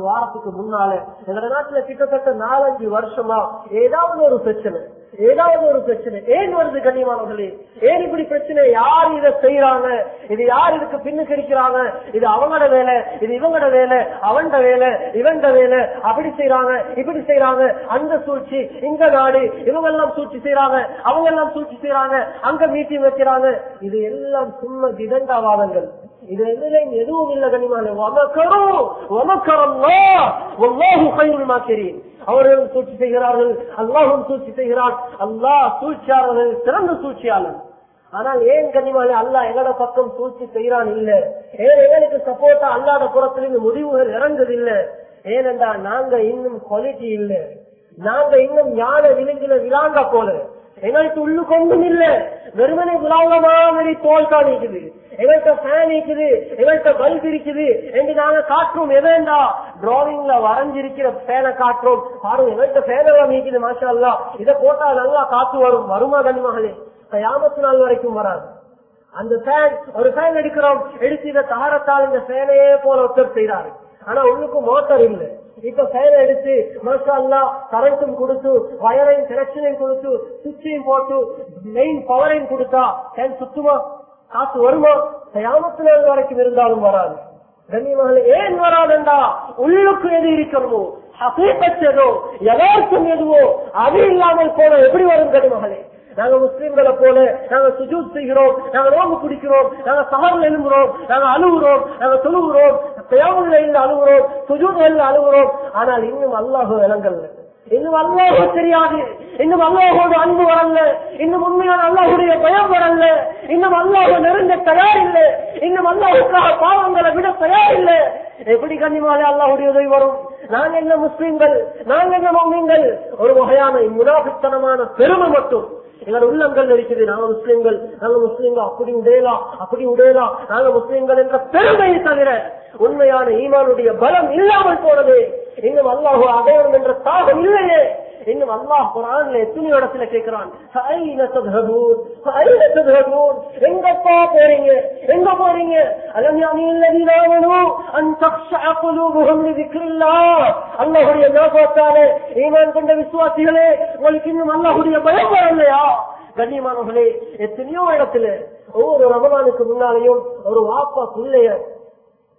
வாரத்துக்கு முன்னால எங்க நாட்டுல கிட்டத்தட்ட நாலஞ்சு வருஷமா ஏதாவது ஒரு பிரச்சனை. ஏதாவது ஒரு பிரச்சனை. ஏன் வருது கண்ணியமானவர்களே? ஏன் இப்படி பிரச்சனை? யார் இதை செய்யறாங்க இது யார் இதுக்கு பின்னுக்கு இருக்கிறாங்க இது அவங்களோட வேலை. இது இவங்களோட வேலை. அவன்ட வேலை. இவன்ட வேலை. அப்படி செய்யறாங்க இப்படி செய்யறாங்க அந்த சூழ்ச்சி இந்த நாடு இவங்க எல்லாம் சூழ்ச்சி செய்யறாங்க அவங்க எல்லாம் சூழ்ச்சி செய்யறாங்க அங்க மீட்டிங் வைக்கிறாங்க. இது எல்லாம் சும்மா திதண்டாவாதங்கள். இது எதுலையும் எதுவும் இல்ல கனிமான அவர்களும் சூழ்ச்சி செய்கிறார்கள் அல்லாஹும் சூழ்ச்சி செய்கிறான். அல்லாஹ் சூழ்ச்சியாளர்கள் சிறந்த சூழ்ச்சியாளர். ஆனால் ஏன் கனிமாலே அல்லாஹ் எங்கட பக்கம் சூழ்ச்சி செய்யறான் இல்ல. ஏன் எங்களுக்கு சப்போர்ட்டா அல்லாத புறத்திலிருந்து முடிவுகள் இறங்குது ஏனென்றா நாங்க இன்னும் குவாலிட்டி இல்ல. நாங்க இன்னும் யானை விழுங்கில விழாங்க போல. எங்கள்கிட்ட உள்ளு கொண்டும் இல்ல. வெறுமனை விளாங்க மாதிரி தோல் தான் இருக்குது எங்கள்கிட்ட ஃபேன் இருக்குது. எங்கள்கிட்ட பல்ப் இருக்குது. என்று நாங்க காட்டுறோம் எதேண்டா? டிராவிங்ல வரைஞ்சிருக்கிற ஃபேனை காட்டுறோம் பாருங்க எங்கள்கிட்ட ஃபேன் எல்லாம் நீக்குது மாஷா அல்லா இதை போட்டா நல்லா காத்து வரும். வருமா கனிமகளே கயாமத்து நாள் வரைக்கும் வராது. அந்த ஃபேன் ஒரு ஃபேன் எடுக்கிறோம். எடுத்து இதை தகரத்தால் இந்த ஃபேனையே போல ஒருத்தர் செய்யறாரு ஆனா ஒண்ணுக்கு மோட்டர் இல்லை. இப்ப ஃபேன் எடுத்து மசாலா கரண்ட்டும் கொடுத்து வயரையும் கனெக்ஷனையும் கொடுத்து சுவிட்சையும் போட்டு மெயின் பவரையும் கொடுத்தா செயல் சுத்துமா? காசு வருமா? சயாமத்துல வரைக்கும் இருந்தாலும் வராது. கண்ணியமகளே ஏன் வராதுண்டா? உள்ளுக்கு எது இருக்கிறதோ அசைப்பற்றதோ எதார்த்தம் எதுவோ அது இல்லாமல் போன எப்படி வரும் கனிமகளே நாங்க முஸ்லீம்களை போல நாங்க சுஜூத் செய்கிறோம் நாங்க நோம்பு பிடிக்கிறோம் நாங்க சமரில் எழும்புறோம் நாங்க அழுகுறோம் நாங்க தொழுகிறோம் தேவையில் அழுகுறோம் சுஜூத்கள் அழுகுறோம் ஆனால் இன்னும் அல்லாஹு விளங்கல்ல இன்னும் அல்லாஹோ தெரியாது. இன்னும் அல்லாஹோட அன்பு வரல இன்னும் உண்மையான அல்லாஹுடைய பயம் வரல இன்னும் அல்லாஹோ நெருங்க தயார் இல்லை. இன்னும் அல்லாஹுக்காக பாவங்களை விட தயார் இல்லை. எப்படி கண்ணிமாலே அல்லாஹுடைய உதவி வரும்? நாங்க என்ன முஸ்லீம்கள்? நாங்க என்ன மௌமியங்கள் ஒரு வகையான முனாபித்தனமான பெருமை மட்டும். எங்களோட உள்ளங்கள் நடிக்குது நாங்க முஸ்லீம்கள். நாங்க முஸ்லீம்கள். அப்படி உடையலாம் அப்படி உடையலாம் நாங்க முஸ்லீம்கள் என்ற பெருமையை தவிர உண்மையான ஈமானுடைய பலம் இல்லாமல் போனது. இன்னும் அல்லாஹோ அடையணும் என்ற தாகம் இல்லையே. இன்னும் அல்லாஹ் குரான்ல எத்தனையோ இடத்துல கேட்கிறான். எங்கப்பா போறீங்க? எங்க போறீங்க? அல்லாஹுடைய நோக்கத்தாலே ஈமான் கொண்ட விசுவாசிகளே உங்களுக்கு இன்னும் அல்லாஹுடைய பயம் வரலையா? கண்ணியமானவர்களே எத்தனையோ இடத்துல ஒவ்வொரு ரமலானுக்கு முன்னாலேயும் ஒரு வாப்பா பிள்ளைய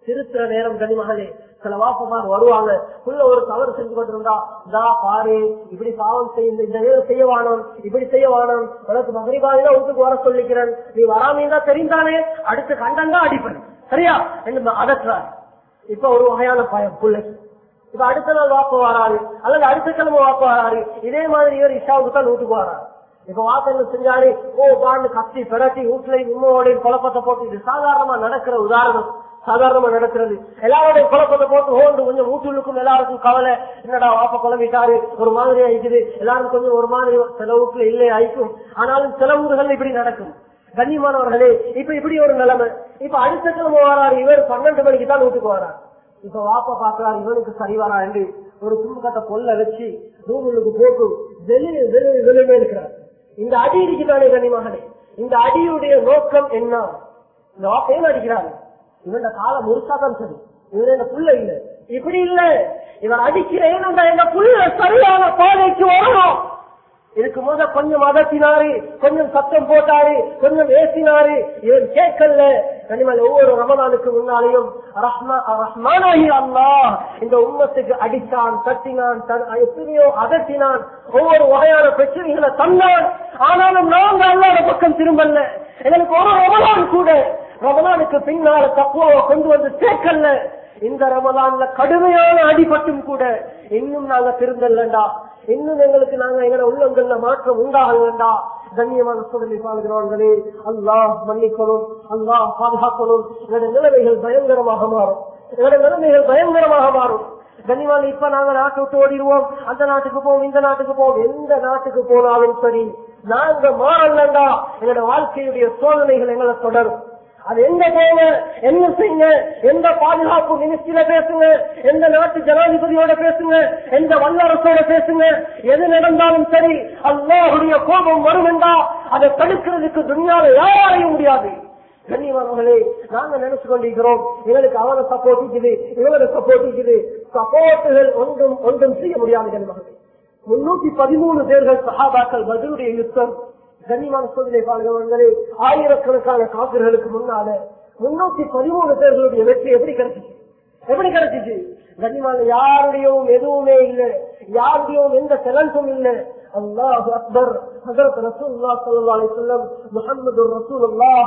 திருத்துற நேரம் கனிமகளே சில வாப்பமார் வருவாங்க. உள்ள ஒரு தவறு செஞ்சு கொண்டிருந்தா இதா பாரு இப்படி பாவம் செய்ய இந்த நேரம் செய்ய வானம் இப்படி செய்ய வானம் உனக்கு மகரிபாவில வீட்டுக்கு வர சொல்லிக்கிறேன். நீ வராமீங்க தெரிந்தானே? அடுத்து கண்டந்தா அடிப்பேன் சரியா? என்று அதற்றார். இப்ப ஒரு வகையான பயம் பிள்ளைக்கு இப்ப அடுத்த நாள் வாப்ப வராரு அல்லது அடுத்த கிழமை வாப்ப வராரு இதே மாதிரி இவர் இஷாவுக்கு தான் வீட்டுக்கு வராரு இப்ப வாப்ப என்ன செஞ்சாரு ஓ பாண்டு கத்தி பிறட்டி வீட்டுல உண்மையோட குழப்பத்தை போட்டு இது சாதாரணமா நடக்கிற உதாரணம். சாதாரணமா நடக்கிறது. எல்லாருடைய குழப்பத்தை போட்டு ஓண்டு கொஞ்சம் வீட்டுக்கும் எல்லாருக்கும் கவலை. என்னடா வாப்ப குழம்பிட்டாரு. ஒரு மாதிரி ஆயிக்குது. எல்லாரும் கொஞ்சம் ஒரு மாதிரி சில இல்லை ஆயிக்கும். ஆனாலும் சில ஊர்கள் இப்படி நடக்கும். கண்ணியமானவர்களே இப்ப இப்படி ஒரு நிலைமை. இப்ப அடுத்த கிழமை வராரு. இவர் பன்னெண்டு மணிக்கு தான் வீட்டுக்கு வராரு. இப்ப வாப்ப பாக்குறாரு இவனுக்கு சரி வரா என்று ஒரு கும்பகத்தை கொல்ல வச்சு ரூமுக்கு போக்கு வெளி வெளி வெளியே இருக்கிறார். இந்த அடி இருக்குதானே கண்ணியமாகனே இந்த அடியுடைய நோக்கம் என்ன? இந்த வாப்பையும் அடிக்கிறாங்க இவன் காலம் முறுக்காதான் சரி. இவன் எங்க புள்ள இல்ல. இப்படி இல்ல. இவன் அடிக்கிறேன் எங்க புள்ள சரியான பாதைக்கு வரணும். இதுக்கு முத கொஞ்சம் அதட்டினாரு கொஞ்சம் சத்தம் போட்டாரு கொஞ்சம் ஏசினாரு. இவன் கேட்கல. கனிமல் ஒவ்வொரு ரமதானுக்கு முன்னாலேயும் ரஹ்மானாகி அல்லா இந்த உண்மத்துக்கு அடித்தான் தட்டினான் எத்தனையோ அதட்டினான். ஒவ்வொரு வகையான பிரச்சனைகளை தந்தான். ஆனாலும் நாங்கள் அல்லாத பக்கம் திரும்பல எங்களுக்கு ஒரு ரமதான் கூட ரமலானுக்கு பின்னால தக்குவாவை கொண்டு வந்து சேர்க்கல இந்த ரமலான்ல கடுமையான அடிபட்டும் கூட இன்னும் நாங்க திருந்தல்லண்டா. இன்னும் எங்களுக்கு நாங்க எங்களை உள்ளங்கள்ல மாற்றம் உண்டாகலண்டா கண்ணியமான சூழலை பாதுகிறவர்களே அல்லாஹ் மன்னிக்கணும் அல்லாஹ் பாதுகாக்கணும். எங்களுடைய நிலைமைகள் பயங்கரமாக மாறும். எங்களுடைய நிலைமைகள் பயங்கரமாக மாறும். கண்ணியமான இப்ப நாங்க நாட்டை விட்டு ஓடிடுவோம். அந்த நாட்டுக்கு போவோம் இந்த நாட்டுக்கு போவோம். எந்த நாட்டுக்கு போனாலும் சரி நாங்க மாறலண்டா எங்களோட வாழ்க்கையுடைய சோதனைகள் எங்களை தொடரும். அது எங்க போங்க? என்ன செய்யுங்க? எந்த பாதுகாப்பு மினிஸ்ட்ரியில பேசுங்க? எந்த நாட்டு ஜனாதிபதியோட பேசுங்க? எந்த வல்லரசோட பேசுங்க? எது நடந்தாலும் சரி அல்லாஹுடைய கோபம் வரும் என்றா அதை தடுக்கிறதுக்கு துணியால யாராலையும் முடியாது. கண்ணியமானவர்களே நாங்க நினைச்சு கொண்டிருக்கிறோம். எங்களுக்கு அவரை சப்போர்ட் இருக்குது இவங்களை சப்போர்ட் இருக்குது. சப்போர்ட்டுகள் ஒன்றும் ஒன்றும் செய்ய முடியாது என்பது முன்னூத்தி பதிமூணு பேர்கள் சகாபாக்கள் பதிலுடைய யுத்தம். கண்ணியமான சோதனை பாருங்களே ஆயிரக்கணக்கான காப்பிர்களுக்கு முன்னால முன்னூத்தி பதிமூணு பேர்களுடைய வெற்றி எப்படி கிடைச்சிச்சு? எப்படி கிடைச்சிச்சு? கண்ணியமான யாருடையும் எதுவுமே இல்லை. யாருடையும் எந்த செலன்ஸும் இல்லை. அல்லாஹு அக்பர். ஹசரத் ரசூல்லா ஸல்லல்லாஹு அலைஹி வஸல்லம் முஹம்மது ரசூலுல்லாஹ்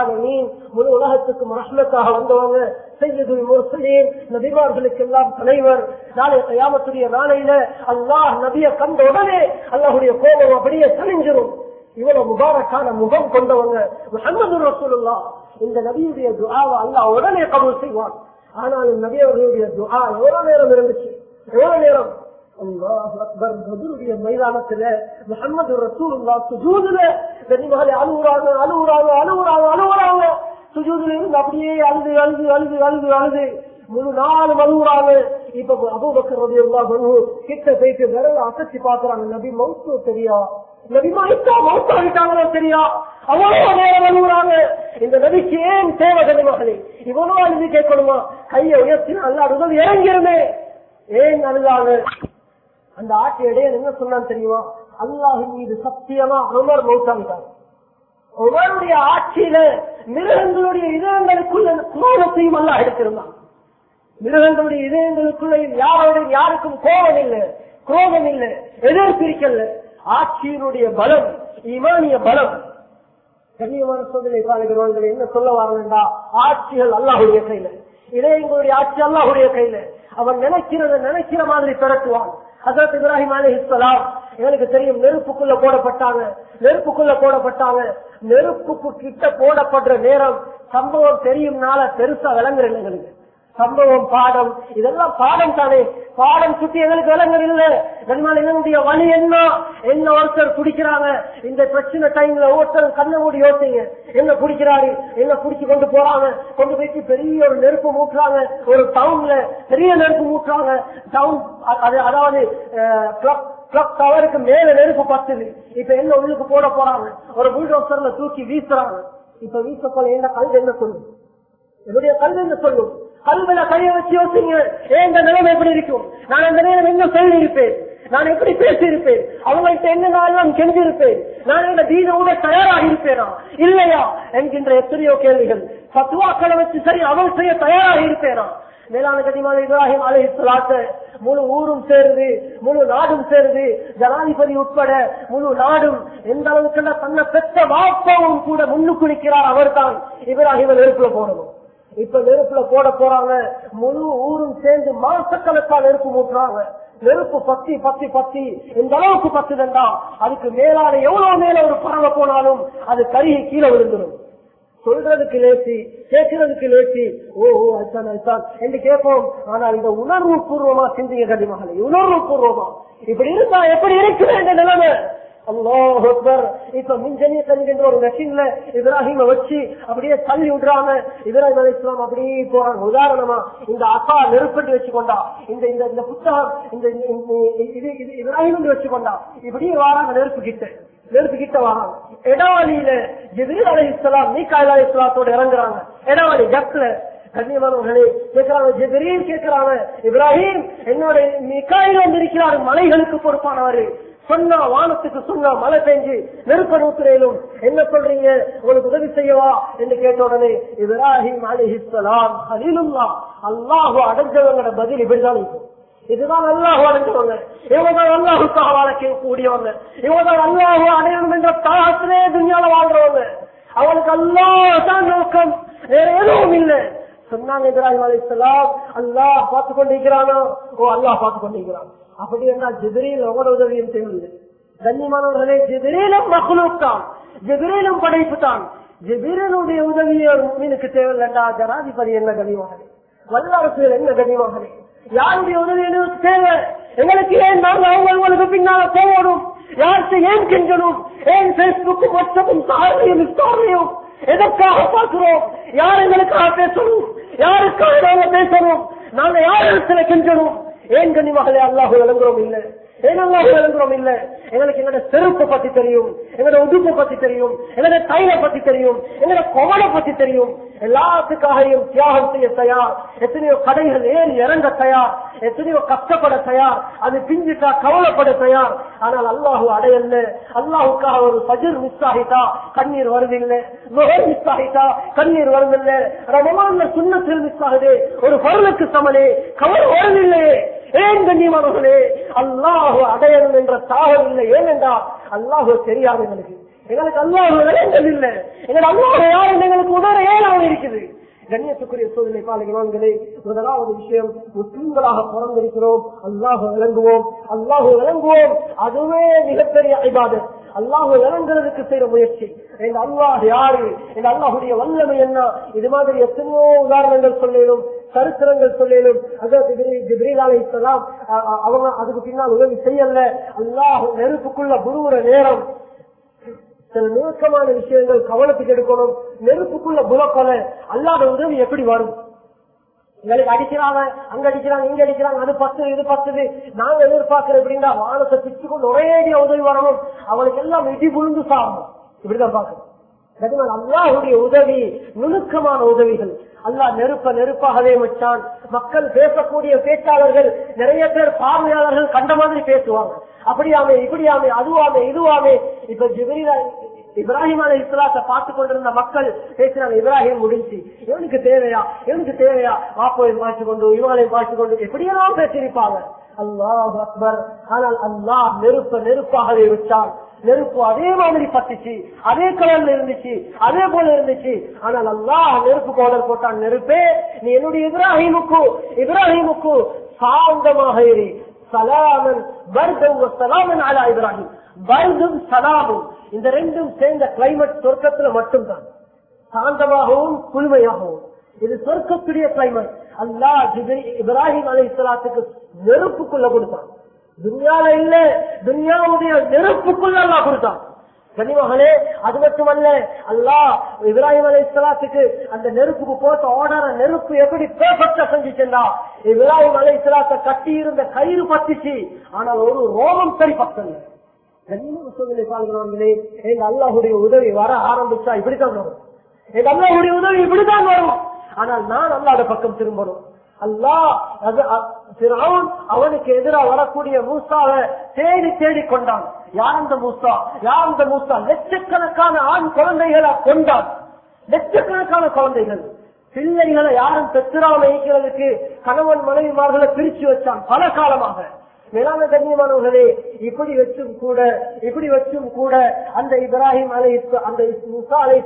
ஆலமீன். முழு உலகத்துக்கும் ரஹ்மத்தாக வந்தவங்க சையதுல் முர்சலீன் நபிமார்களுக்கு எல்லாம் தலைவர். நாளை கயாமத்துடைய நாளையில அல்லாஹ் நபிய கண்ட உடனே அல்லாஹுடைய கோபம் அப்படியே தணிஞ்சிரும். இவ்வளவு முபாரக்கான முகம் கொண்டவங்க முஹம்மது ரசூலுல்லா இந்த நபியுடைய துஆவை அல்லாஹ் உடனே கபூல் செய்வான். ஆனாலும் நபி அவர்களுடைய துஆ எவ்வளவு நேரம் இருந்துச்சு? எவ்வளவு நேரம்? பதிலுடைய மைதானத்துல முகமது ரசூலுல்லா சுஜூதுல கனிமகளை அழுகுறாங்க அழுகுறாங்க அழுகுறாங்க அழுகுறாங்க. சுஜூதுல இருந்து அப்படியே அழுது அழுது அழுது அழுது அழுது. முழு நாள் அழுகுறாங்க. இப்ப அபூபக்கருடைய கிட்ட போயிட்டு விரல அசைச்சு பாக்குறாங்க நபி மௌத்து தெரியா? நபி தெரியா? அவ்வளவு நேரம் இந்த நபிக்கு ஏன் தேவை கனிமகளே இவ்வளவு அழுது கேட்கணுமா? கையை உயர்த்தினா அல்ல உதவி இறங்கிருமே. ஏன் அழுதாங்க? அந்த ஆட்சி இடையில என்ன சொன்னான் தெரியுமா? அல்லாஹின் மீது சத்தியமா உமர் மௌத்தாவிட்டார் உமருடைய ஆட்சியில மிருகங்களுடைய இதயங்களுக்குள்ள குரோணத்தையும் அல்ல எடுத்திருந்தான். மிருகங்களுடைய இதயங்களுக்குள்ள யாரோட யாருக்கும் கோபம் இல்லை கோபம் இல்லை எதிர்பிரிக்கல ஆட்சியினுடைய பலம் இமானிய பலம். கண்ணியமான சோதனை பாருகிறவர்கள் என்ன சொல்ல வரலண்டா ஆட்சிகள் அல்லாஹுடைய கையில. இதயங்களுடைய ஆட்சி அல்லாஹுடைய கையில. அவன் நினைக்கிறத நினைக்கிற மாதிரி திரட்டுவான். ஹசரத் இப்ராஹிம் அலி இஸ்லாம் எங்களுக்கு தெரியும் நெருப்புக்குள்ள போடப்பட்டாங்க. நெருப்புக்குள்ள போடப்பட்டாங்க. நெருப்புக்கு கிட்ட போடப்படுற நேரம் சம்பவம் தெரியும்னால பெருசா விளங்குறேன் எங்களுக்கு சம்பவம் பாடம். இதெல்லாம் பாடம் தானே பாடம் சுத்தி எங்களுக்கு விளங்குறது இல்ல. அதனால வழி என்ன? என்ன ஒருத்தர் குடிக்கிறாங்க? இந்த பிரச்சனை டைம்ல ஒருத்தர் கண்ண மூடி யோசிங்க. என்ன குடிக்கிறாரு? என்ன குடிச்சு கொண்டு போறாங்க? கொண்டு போயிட்டு பெரிய ஒரு நெருப்பு மூட்டுறாங்க. ஒரு டவுன்ல பெரிய நெருப்பு மூட்டுறாங்க. டவுன் அதாவது கிளப் கிளப் டவருக்கு மேல நெருப்பு பத்துது இப்ப என்ன உள்ளுக்கு போட போறாங்க? ஒரு புல்டோசர்ல தூக்கி வீசுறாங்க. இப்ப வீசப்போல என்ன கல்வி என்ன சொல்லும்? என்னுடைய கல்வி என்ன சொல்லும்? கல்வில கைய வச்சு யோசிங்க. ஏன் இந்த நிலைமை எப்படி இருக்கும்? நான் அந்த நேரம் என்ன சொல்லி இருப்பேன் நான் எப்படி பேசியிருப்பேன்? அவங்கள்ட்ட என்ன நான் கெஞ்சிருப்பேன் நான் இந்த தீனோட தயாராக இருப்பேனா? இல்லையா? என்கின்ற எத்தனையோ கேள்விகள். பத்துவாக்களை வச்சு சரி அவள் செய்ய தயாராக இருப்பேனா? மேலான கதிமான இப்ராஹிம் அலை முழு ஊரும் சேருது முழு நாடும் சேருது ஜனாதிபதி உட்பட முழு நாடும் எந்த அளவுக்கு தன்னை பெற்ற வாப்பாவும் கூட முன்னுக்கு நிற்கிறார் அவர்தான். இப்ராஹிம் நெருப்புல போடணும் இப்ப நெருப்புல போட போறாங்க. முழு ஊரும் சேர்ந்து மாசக்கணக்கா நெருப்பு மூட்டுறாங்க. நெருப்பு பத்தி பத்தி பத்தி இந்த அளவுக்கு பத்துதண்டா? அதுக்கு மேலான எவ்வளவு மேல ஒரு பறவை போனாலும் அது கருகி கீழே விழுந்துடும் சொல்றதுக்கு லேசி கேட்கறதுக்கு லேசி ஓ ஓ அச்சான் அச்சான் என்று கேட்போம். ஆனால் இந்த உணர்வு பூர்வமா சிந்திக்க கண்டிமகளே உணர்வு பூர்வமா இப்படி இருந்தா எப்படி இருக்கிற இந்த நிலைமை. இப்ப மிஞ்சனிய என்கின்ற ஒரு மெஷின்ல இப்ராஹிம வச்சு அப்படியே தள்ளி விடுறாங்க. இப்ராஹிம் அலி இஸ்லாம் அப்படியே போறாங்க. உதாரணமா இந்த அக்கா நெருப்பட்டு வச்சுக்கொண்டா இந்த இந்த இந்த புத்தகம் இந்த இது இப்ராஹிம் வச்சுக்கொண்டா இப்படியே வாராங்க நெருப்பு கிட்ட நெருப்பு கிட்ட வராங்க. இடவாளியில ஜிபிரில் அலி இஸ்லாம் மீகாயில் அலி இஸ்லாத்தோட இறங்குறாங்க. இடவாளி கப்ல கண்ணியமானவர்களே கேட்கிறாங்க ஜெபிரீன் கேட்கிறாங்க இப்ராஹிம் என்னோட மிக்காயில் வந்திருக்கிறார் மலைகளுக்கு பொறுப்பானவர். சொன்னா வானத்துக்கு சொன்னா மழை பெஞ்சு நெருப்ப நூத்துறையிலும் என்ன சொல்றீங்க? உங்களுக்கு உதவி செய்யவா? என்று கேட்ட உடனே இப்ராஹிம் அலிஹிஸ்லாம் அலிலுல்லா அல்லாஹு அடைஞ்சவங்களோட பதில் இப்படிதான் இருக்கும் இதுதான் அல்லாஹு அடைஞ்சவங்க. இவங்கதான் அல்லாஹுக்காக வாழக்க கூடியவங்க இவங்கதான் அல்லாஹு அடையணும் என்ற தாகத்திலே துணியால வாழ்றவங்க. அவளுக்கு அல்லாஹ் நோக்கம். வேற எதுவும் இல்லை. சொன்னாங்க இப்ராஹிம் அலிஸ்லாம் அல்லாஹ் பார்த்து கொண்டிருக்கிறானோ ஓ அல்லாஹ் பார்த்து கொண்டிருக்கிறான் அப்படி என்றால் ஜிபிரியில் ஒவ்வொரு உதவியும் தேவையில்லை கண்ணியமானவர்களே ஜிபிரிலும் மகளுக்கான் ஜிபிரிலும் படைப்பு தான் ஜிபிரனுடைய உதவியை ஒரு மீனுக்கு தேவையில்லைண்டா ஜனாதிபதி என்ன கனிவாகவே? வல்லரசுகள் என்ன கனிவாகவே? யாருடைய உதவி எங்களுக்கு தேவை? எங்களுக்கு ஏன் நாங்கள் அவங்க உங்களுக்கு பின்னால போகணும்? யாருக்கு ஏன் கெஞ்சணும்? ஏன் பேஸ்புக் வாட்ஸ்அப்பும் சாரணையும் இஸ்தாரையும் எதற்காக பார்க்கிறோம்? யார் எங்களுக்காக பேசணும்? யாருக்காக நாங்கள் பேசணும்? நாங்கள் யார் இடத்துல கெஞ்சணும்? ஏன் கனிமகளே அல்லாஹு விளங்குறோம் இல்ல? ஏன் அல்லாஹு விளங்குறோம் இல்ல? எங்களுக்கு எங்களோட செருப்பை பத்தி தெரியும் எங்களோட உடுப்பை பத்தி தெரியும் எங்களோட தயிரை பத்தி தெரியும் எங்களோட கொவலை பத்தி தெரியும். எல்லாத்துக்காகவும் தியாகம் செய்ய தயார். எத்தனையோ கடைகள் ஏறி இறங்க தயார். எத்தனையோ கஷ்டப்பட தயார். அது பிஞ்சிட்டா கவலைப்பட தயார். ஆனால் அல்லாஹு அடையல்ல. அல்லாஹுக்காக ஒரு பஜிர் மிஸ் ஆகிட்டா கண்ணீர் வருதில்லை. நுகர் மிஸ் ஆகிட்டா கண்ணீர் வருதில்லை. ரமமான சுண்ணத்தில் மிஸ் ஆகுது. ஒரு பொருளுக்கு சமலே கவலை வருதில்லையே. ஏன் கண்ணியமானவர்களே அல்லாஹு அடையணும் என்ற தாகம் இல்லை. ஏனென்றா? அல்லாஹு தெரியாது எங்களுக்கு எங்களுக்கு அல்லாஹு விளையங்கள் இல்லை. எங்கள் அல்லாஹு யாரும் எங்களுக்கு உணர ஏழாமல் இருக்குது. கண்ணியத்துக்குரிய சூழ்நிலை பாலகிவான்களே முதலாவது விஷயம் முஸ்லிம்களாக பிறந்திருக்கிறோம். அல்லாஹு விளங்குவோம். அல்லாஹு விளங்குவோம். அதுவே மிகப்பெரிய ஐபாதர் அல்லாஹு இறங்குறதுக்கு செய்யற முயற்சி. எங்க அல்லாஹ் யாரு? எங்க அல்லாஹுடைய வல்லமை என்ன? இது மாதிரி எத்தனையோ உதாரணங்கள் சொல்லிடும் சரித்திரங்கள் சொல்லிலும். அதாவது அவங்க அதுக்கு பின்னால் உதவி செய்யல. அல்லாஹ் நெருப்புக்குள்ள புருவுற நேரம். சில நுணுக்கமான விஷயங்கள் கவனத்துக்கு எடுக்கணும். நெருப்புக்குள்ள புலக்கொலை அல்லாத உதவி எப்படி வரும்? எங்களுக்கு அடிக்கிறாங்க அங்க அடிக்கிறாங்க இங்க அடிக்கிறாங்க. அது பத்து இது பத்துது நாங்க எதிர்பார்க்கிற எப்படின்னா வானத்தை பிச்சுக்கொண்டு ஒரேடிய உதவி வரணும். அவளுக்கு எல்லாம் இடி புழுந்து சாகணும். இப்படிதான் பாக்குறோம் அதனால் அல்லாஹுடைய உதவி நுணுக்கமான உதவிகள். அல்லாஹ் நெருப்ப நெருப்பாகவே வச்சான் மக்கள் பேசக்கூடிய பேச்சாளர்கள் நிறைய பேர் பார்வையாளர்கள் கண்ட மாதிரி பேசுவாங்க. அப்படியாமே இப்படியாமே அதுவாமே இதுவாமே. இப்ப ஜிபிரிலா இப்ராஹிம் அலி இஸ்லாத்தை பார்த்து கொண்டிருந்த மக்கள் பேசுறாங்க இப்ராஹிம் முடிஞ்சு. இவனுக்கு தேவையா? இவனுக்கு தேவையா? வாப்போயை பார்த்து கொண்டு இவங்களை பார்த்து கொண்டு. எப்படியெல்லாம் பேசியிருப்பாங்க? அல்லாஹ் அக்பர். ஆனால் அல்லாஹ் நெருப்ப நெருப்பாகவே வச்சான் நெருப்பு அதே மாதிரி பத்துச்சு அதே கலர்ல இருந்துச்சு அதே போல இருந்துச்சு. ஆனால் அல்லாஹ் நெருப்பு கோடர் போட்டான் நெருப்பே நீ என்னுடைய இப்ராஹிமுக்கு இப்ராஹிமுக்கு சாந்தமாக ஏறி சலாமன் பர்தம் சலாமன் அலா இப்ராஹிம். பர்தும் சலாமும் இந்த ரெண்டும் சேர்ந்த கிளைமேட் சொர்க்கத்துல மட்டும்தான். சாந்தமாகவும் குழுமையாகவும் இது சொர்க்கத்துடைய கிளைமேட் அல்லாஹ் ஜிப்ரி- இப்ராஹிம் அலை இஸ்லாத்துக்கு நெருப்புக்குள்ள கொடுத்தான். துன்யால இல்ல துன்யாவுடைய நெருப்புக்குள்ள அல்லா கொடுத்தான். கனிமகளே அது மட்டுமல்ல அல்லாஹ் இப்ராஹிம் அலை இஸ்லாத்துக்கு அந்த நெருப்புக்கு போட்ட ஓடற நெருப்பு எப்படி பேர்ஃபெக்டா செஞ்சுச்சுன்னா இப்ராஹிம் அலை இஸ்லாத்தை கட்டி இருந்த கயிறு பத்துச்சு ஆனால் ஒரு ரோமம் சரி பத்தல. சூழ்நிலை எங்க அல்லாஹுடைய உதவி வர ஆரம்பிச்சா இப்படித்தான் வரும். எங்க அல்லாஹுடைய உதவி இப்படித்தான் வரும். ஆனால் நான் அல்லாத பக்கம் திரும்பணும். அல்லாஹ் அவனுக்கு எதிராக வரக்கூடிய மூசாவை தேடி தேடி கொண்டான். யார் அந்த மூசா? யார் அந்த மூசா? லட்சக்கணக்கான ஆண் குழந்தைகளை கொண்டான். லட்சக்கணக்கான குழந்தைகள். பிள்ளைகளை யாரும் பெற்றாமல் இயக்கிறதுக்கு கணவன் மனைவிமார்களை பிரிச்சு வச்சான் பல காலமாக. மேலான கண்ணியமானவர்களே இப்படி வச்சும் கூட இப்படி வச்சும் கூட அந்த இப்ராஹிம் அலை அந்த முசா அலை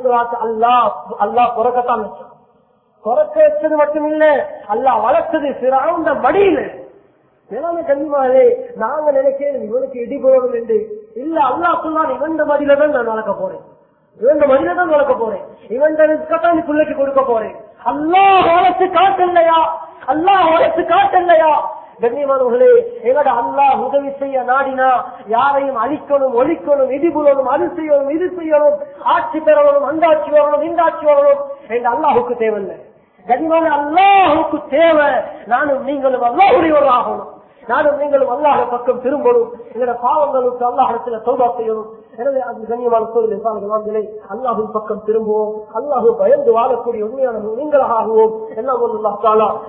அல்லாஹ் அல்லாஹ் புறக்கத்தான் வச்சான். புறக்க வச்சது மட்டும் இல்ல அல்லாஹ் வளர்த்தது சிறாந்த மடியில மேலான கண்ணியமானே நாங்க நினைக்கிறேன் இவனுக்கு இடி போகணும் என்று. இல்ல அல்லாஹ் சொன்னான் இவன் மடியில தான் நான் வளர்க்க போறேன். இவன் மடியில தான் வளர்க்க போறேன். இவன் கத்தான் பிள்ளைக்கு கொடுக்க போறேன். அல்லாஹ் வளர்த்து காட்டலையா? அல்லா வளர்த்து காட்டலையா? கண்ணியமானவர்களே எங்கட அல்லாஹ் உதவி செய்ய நாடினா யாரையும் அழிக்கணும் ஒழிக்கணும் இடி புலணும் அது செய்யணும் இது செய்யணும் ஆட்சி பெறணும் அந்த ஆட்சி வரணும் இந்த ஆட்சி வரணும் எங்க அல்லாஹுக்கு தேவையில்லை. கண்ணியமான அல்லாஹுக்கு தேவை. நானும் நீங்களும் அல்லாஹுடையவர் ஆகணும் நானும் நீங்களும் அல்லாஹ பக்கம் திரும்பணும். எங்களோட பாவங்களுக்கு அல்லாஹத்துல சௌபா செய்யணும். எனவே அது கண்ணியமான சோதனை அல்லாஹின் பக்கம் திரும்புவோம். அல்லாஹு பயந்து வாழக்கூடிய உண்மையான நீங்களாக ஆகுவோம் எல்லாம் ஒன்று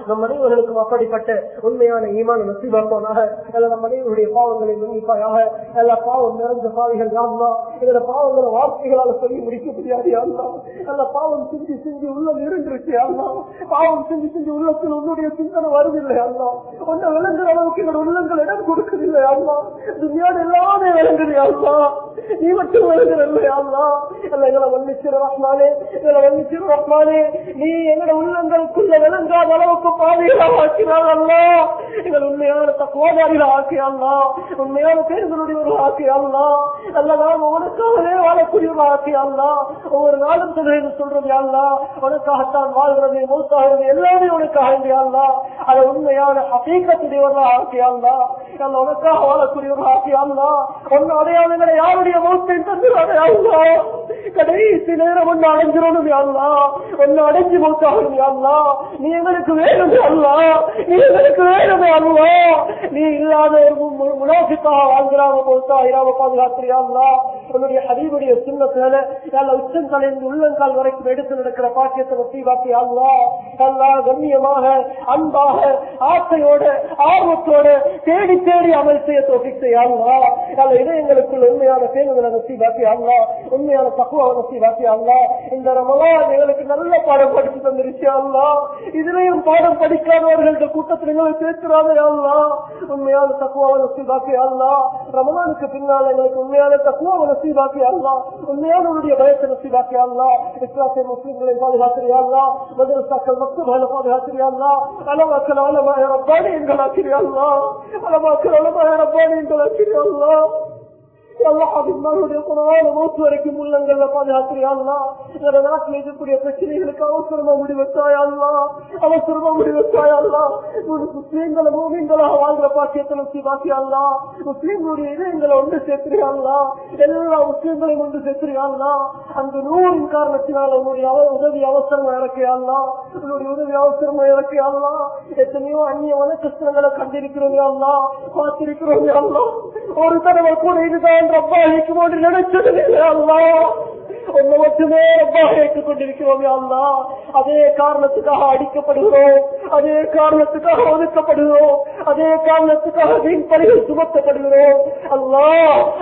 நம் மனிதர்களுக்கும் அப்படிப்பட்ட உண்மையான ஈமான நசீபாக்கமாக அல்ல நம் மனிதர்களுடைய பாவங்களை மன்னிப்பாயாக. அல்ல பாவம் நிறைந்த பாவிகள் யாருனா எங்களோட பாவங்களை வார்த்தைகளால் சொல்லி முடிக்க முடியாது யாருனா எல்லா பாவம் சிந்தி சிந்தி உள்ளம் இருந்துருச்சு யாருனா பாவம் சிந்தி சிந்தி உள்ளத்தில் உன்னுடைய சிந்தனை வருதில்லை யாருனா ஒன்றை விளங்குற அளவுக்கு என்னோட உள்ளங்கள் இடம் கொடுக்குதில்லை யாருனா துணியாடு எல்லாமே விளங்குது யாருனா நீ மட்டும் விளங்குறல்ல எங்களை மன்னிச்சிரு ரஹ்மானே. எங்களை மன்னிச்சிரு ரஹ்மானே. நீ எங்களோட உள்ளங்களுக்குள்ள விளங்காத அளவுக்கு பாதைகளாக ஆக்கினார் எங்கள் உண்மையான தக்குவாதாரிகள் ஆக்கியாள்லா உண்மையான பேர்களுடையவர்கள் ஆக்கியாள்லா அல்ல நாம் உனக்காகவே வாழக்கூடிய ஒரு ஆக்கியாள்லா ஒவ்வொரு நாளும் சொல்றது சொல்றது யாழ்லா உனக்காகத்தான் வாழ்றது மூத்தாகிறது எல்லாமே உனக்காக இல்லையாள்லா அது உண்மையான அபீக்கத்துடையவர்களா ஆக்கியாள்லா அல்ல உனக்காக வாழக்கூடியவர்கள் ஆக்கியாள்லா ஒன்னு அடையாளங்களை யாருடைய மூத்தை தந்து அடையாளா கடைசி நேரம் ஒன்னு அடைஞ்சிடணும் யாழ்லா ஒன்னு அடைஞ்சு மூத்தாகணும் யாழ்லா நீ எங்களுக்கு வேணும் அல்லா நீ எங்களுக்கு வேணும் அல்லா நீ இல்லாத ஒரு முனாஃபிக்காக வாழ்கிறாங்க போத்தா இராம பாதுகாத்திரியாங்களா உன்னுடைய ஹபீபுடைய சின்னத்துல நல்ல உச்சம் தலைந்து உள்ளங்கால் வரைக்கும் எடுத்து நடக்கிற பாக்கியத்தை வச்சு பாக்கியாங்களா அல்லா கண்ணியமாக அன்பாக ஆசையோட ஆர்வத்தோட தேடி தேடி அமல் செய்ய தோஃபி செய்யாங்களா நல்ல இதயங்களுக்குள்ள உண்மையான பேருங்களை நசி பாக்கியாங்களா உண்மையான தக்குவ நசி பாக்கியாங்களா இந்த ரமலான் எங்களுக்கு நல்ல பாடம் படித்து தந்துருச்சு அல்லா இதுலயும் பாடம் படிக்காதவர்கள்ட்ட கூட்டத்தில் எங்களை சேர்க்கிறாங்க அல்லா உண்மையான தக்குவாவை நசீபாக்கி அல்லா. ரமலானுக்கு பின்னால் எங்களுக்கு உண்மையான தக்குவாவை நசீபாக்கி அல்லா. உண்மையான உன்னுடைய பயத்தை நசீபாக்கி அல்லா. இஸ்லாத்திய முஸ்லிம்களை பாதுகாத்திரியா அல்லா. மதரசாக்கள் மக்தபால பாதுகாத்திரியா அல்லா. அளவாக்கள் அளவாய ரப்பாடி எங்கள் ஆக்கிரியா அல்லா. அளவாக்கள் அளவாய ரப்பாடி எங்கள் ஆக்கிரியா அல்லா. வரைக்கும் உள்ளங்கள்ல பாதுகாத்திரியாள்லா இந்த நாட்டில் இருக்கக்கூடிய பிரச்சனைகளுக்கு அவசரமா முடிவெட்டாயல்லா அவசரமா முடிவெட்டாயல்லா முஸ்லீம்களை மூவிங்களாக வாழ்ற பாக்கியத்தை நோக்கி பாக்கியாள்லா முஸ்லீம்களுடைய இதயங்களை ஒன்று சேர்த்திரியாள்லா எல்லா முஸ்லீம்களையும் ஒன்று சேர்த்திரியாள்லா அந்த நூறின் காரணத்தினால உன்னுடைய உதவி அவசரமா இறக்கையாள்லா உன்னுடைய உதவி அவசரமா இறக்கையாள்லா எத்தனையோ அந்நிய வனக்கஷ்டங்களை கண்டிருக்கிறோம் யாழ்லா பார்த்திருக்கிறோம் யாழ்லா ஒரு தடவை கூட இதுதான் நினைச்சது அல்லா மட்டுமே கொண்டிருக்கிறோம் அல்லா அதே காரணத்துக்காக அடிக்கப்படுகிறோம் அதே காரணத்துக்காக ஒதுக்கப்படுகிறோம் அதே காரணத்துக்காக வீண் சுமத்தப்படுகிறோம் அல்லா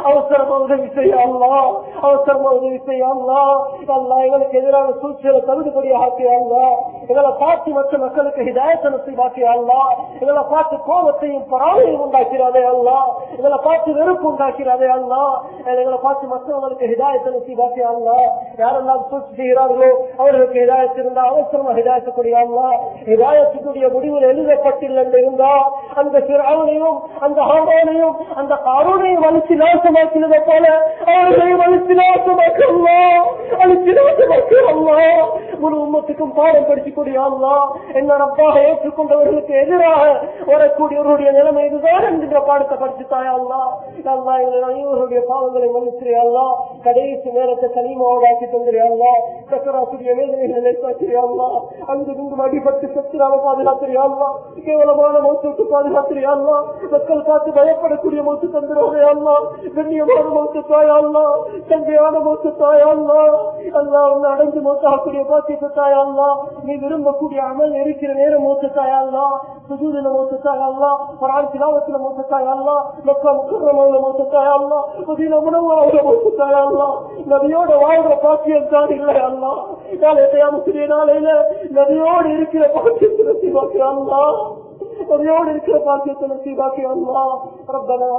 அவசரமா உதவி செய்ய அல்லா அவசரமா உதவி செய்ய அல்லா அல்லா எங்களுக்கு எதிரான சூழ்ச்சிகளை தகுதிபடியாக ஆக்கிய அல்லா எங்களை பார்த்து மற்ற மக்களுக்கு ஹிதாயத்தை நசீபாக்கிய அல்லா எங்களை பார்த்து கோபத்தையும் பராமையும் உண்டாக்கிறாரே அல்லா எங்களை பார்த்து வெறுப்பு உண்டாக்கிறாரே அல்லா எங்களை பார்த்து மற்றவங்களுக்கு ஹிதாயத்தை நசீபாக்கிய அல்லா யாரெல்லாம் சூழ்ச்சி செய்கிறார்களோ அவர்களுக்கு ஹிதாயத்து இருந்தா அவசரமா ஹிதாயத்துக்குரிய அல்லா ஹிதாயத்துக்குரிய முடிவில் எழுதப்பட்டில்லை இருந்தா அந்த சிறாவனையும் அந்த ஹாவானையும் அந்த அருணையும் அழிச்சு நாசமாக்கினதை போல அவர்களையும் அழிச்சு நாசமாக்கல்லா அழிச்சு நாசமாக்கல்லா முழு உம்மத்துக்கும் பாடம் படிச்சுக்கூடிய அல்லா என்ன நப்பாக ஏற்றுக்கொண்டவர்களுக்கு எதிராக வரக்கூடியவருடைய நிலைமை இதுதான் என்கின்ற பாடத்தை படிச்சுத்தாயா அல்லா அல்லா எங்களை எங்களுடைய பாவங்களை மன்னிச்சிரியா கடைசி நேரத்தை கனிமாவோட ஆக்கி தந்திரியாங்களா சக்கராசுரிய வேதனைகளை காத்திரியாங்களா அங்கு இங்கும் அடிபட்டு சத்துராவை பாதுகாத்திரியாங்களா கேவலமான மௌத்துக்கு பாதுகாத்திரியாங்களா மக்கள் பார்த்து பயப்படக்கூடிய மௌத்து தந்திரோகையாங்களா கண்ணியமான மௌத்து தாயாங்களா தங்கையான மௌத்து தாயாங்களா அல்லா உன்னை அடைஞ்சு மௌத்தாகக்கூடிய பாக்கியத்தை தாயாங்களா நீ விரும்பக்கூடிய அமல் இருக்கிற நேரம் மௌத்து தாயாங்களா சுஜூதில மௌத்து தாயாங்களா குரான் திலாவத்துல மௌத்து தாயாங்களா மக்கள் முக்கிரமான மௌத்து தாயாங்களா புதின உணவாவுல மௌத்து தாயாங்களா வாழ்ற பாக்கியம் தான் இல்லை அல்லா. நாளை நாளையில நதியோடு இருக்கிற பாக்கியத்தை நசீபாக்கியாங்களா நதியோடு இருக்கிற பாக்கியத்தை நசீபாக்கியாங்களா ரப்பனா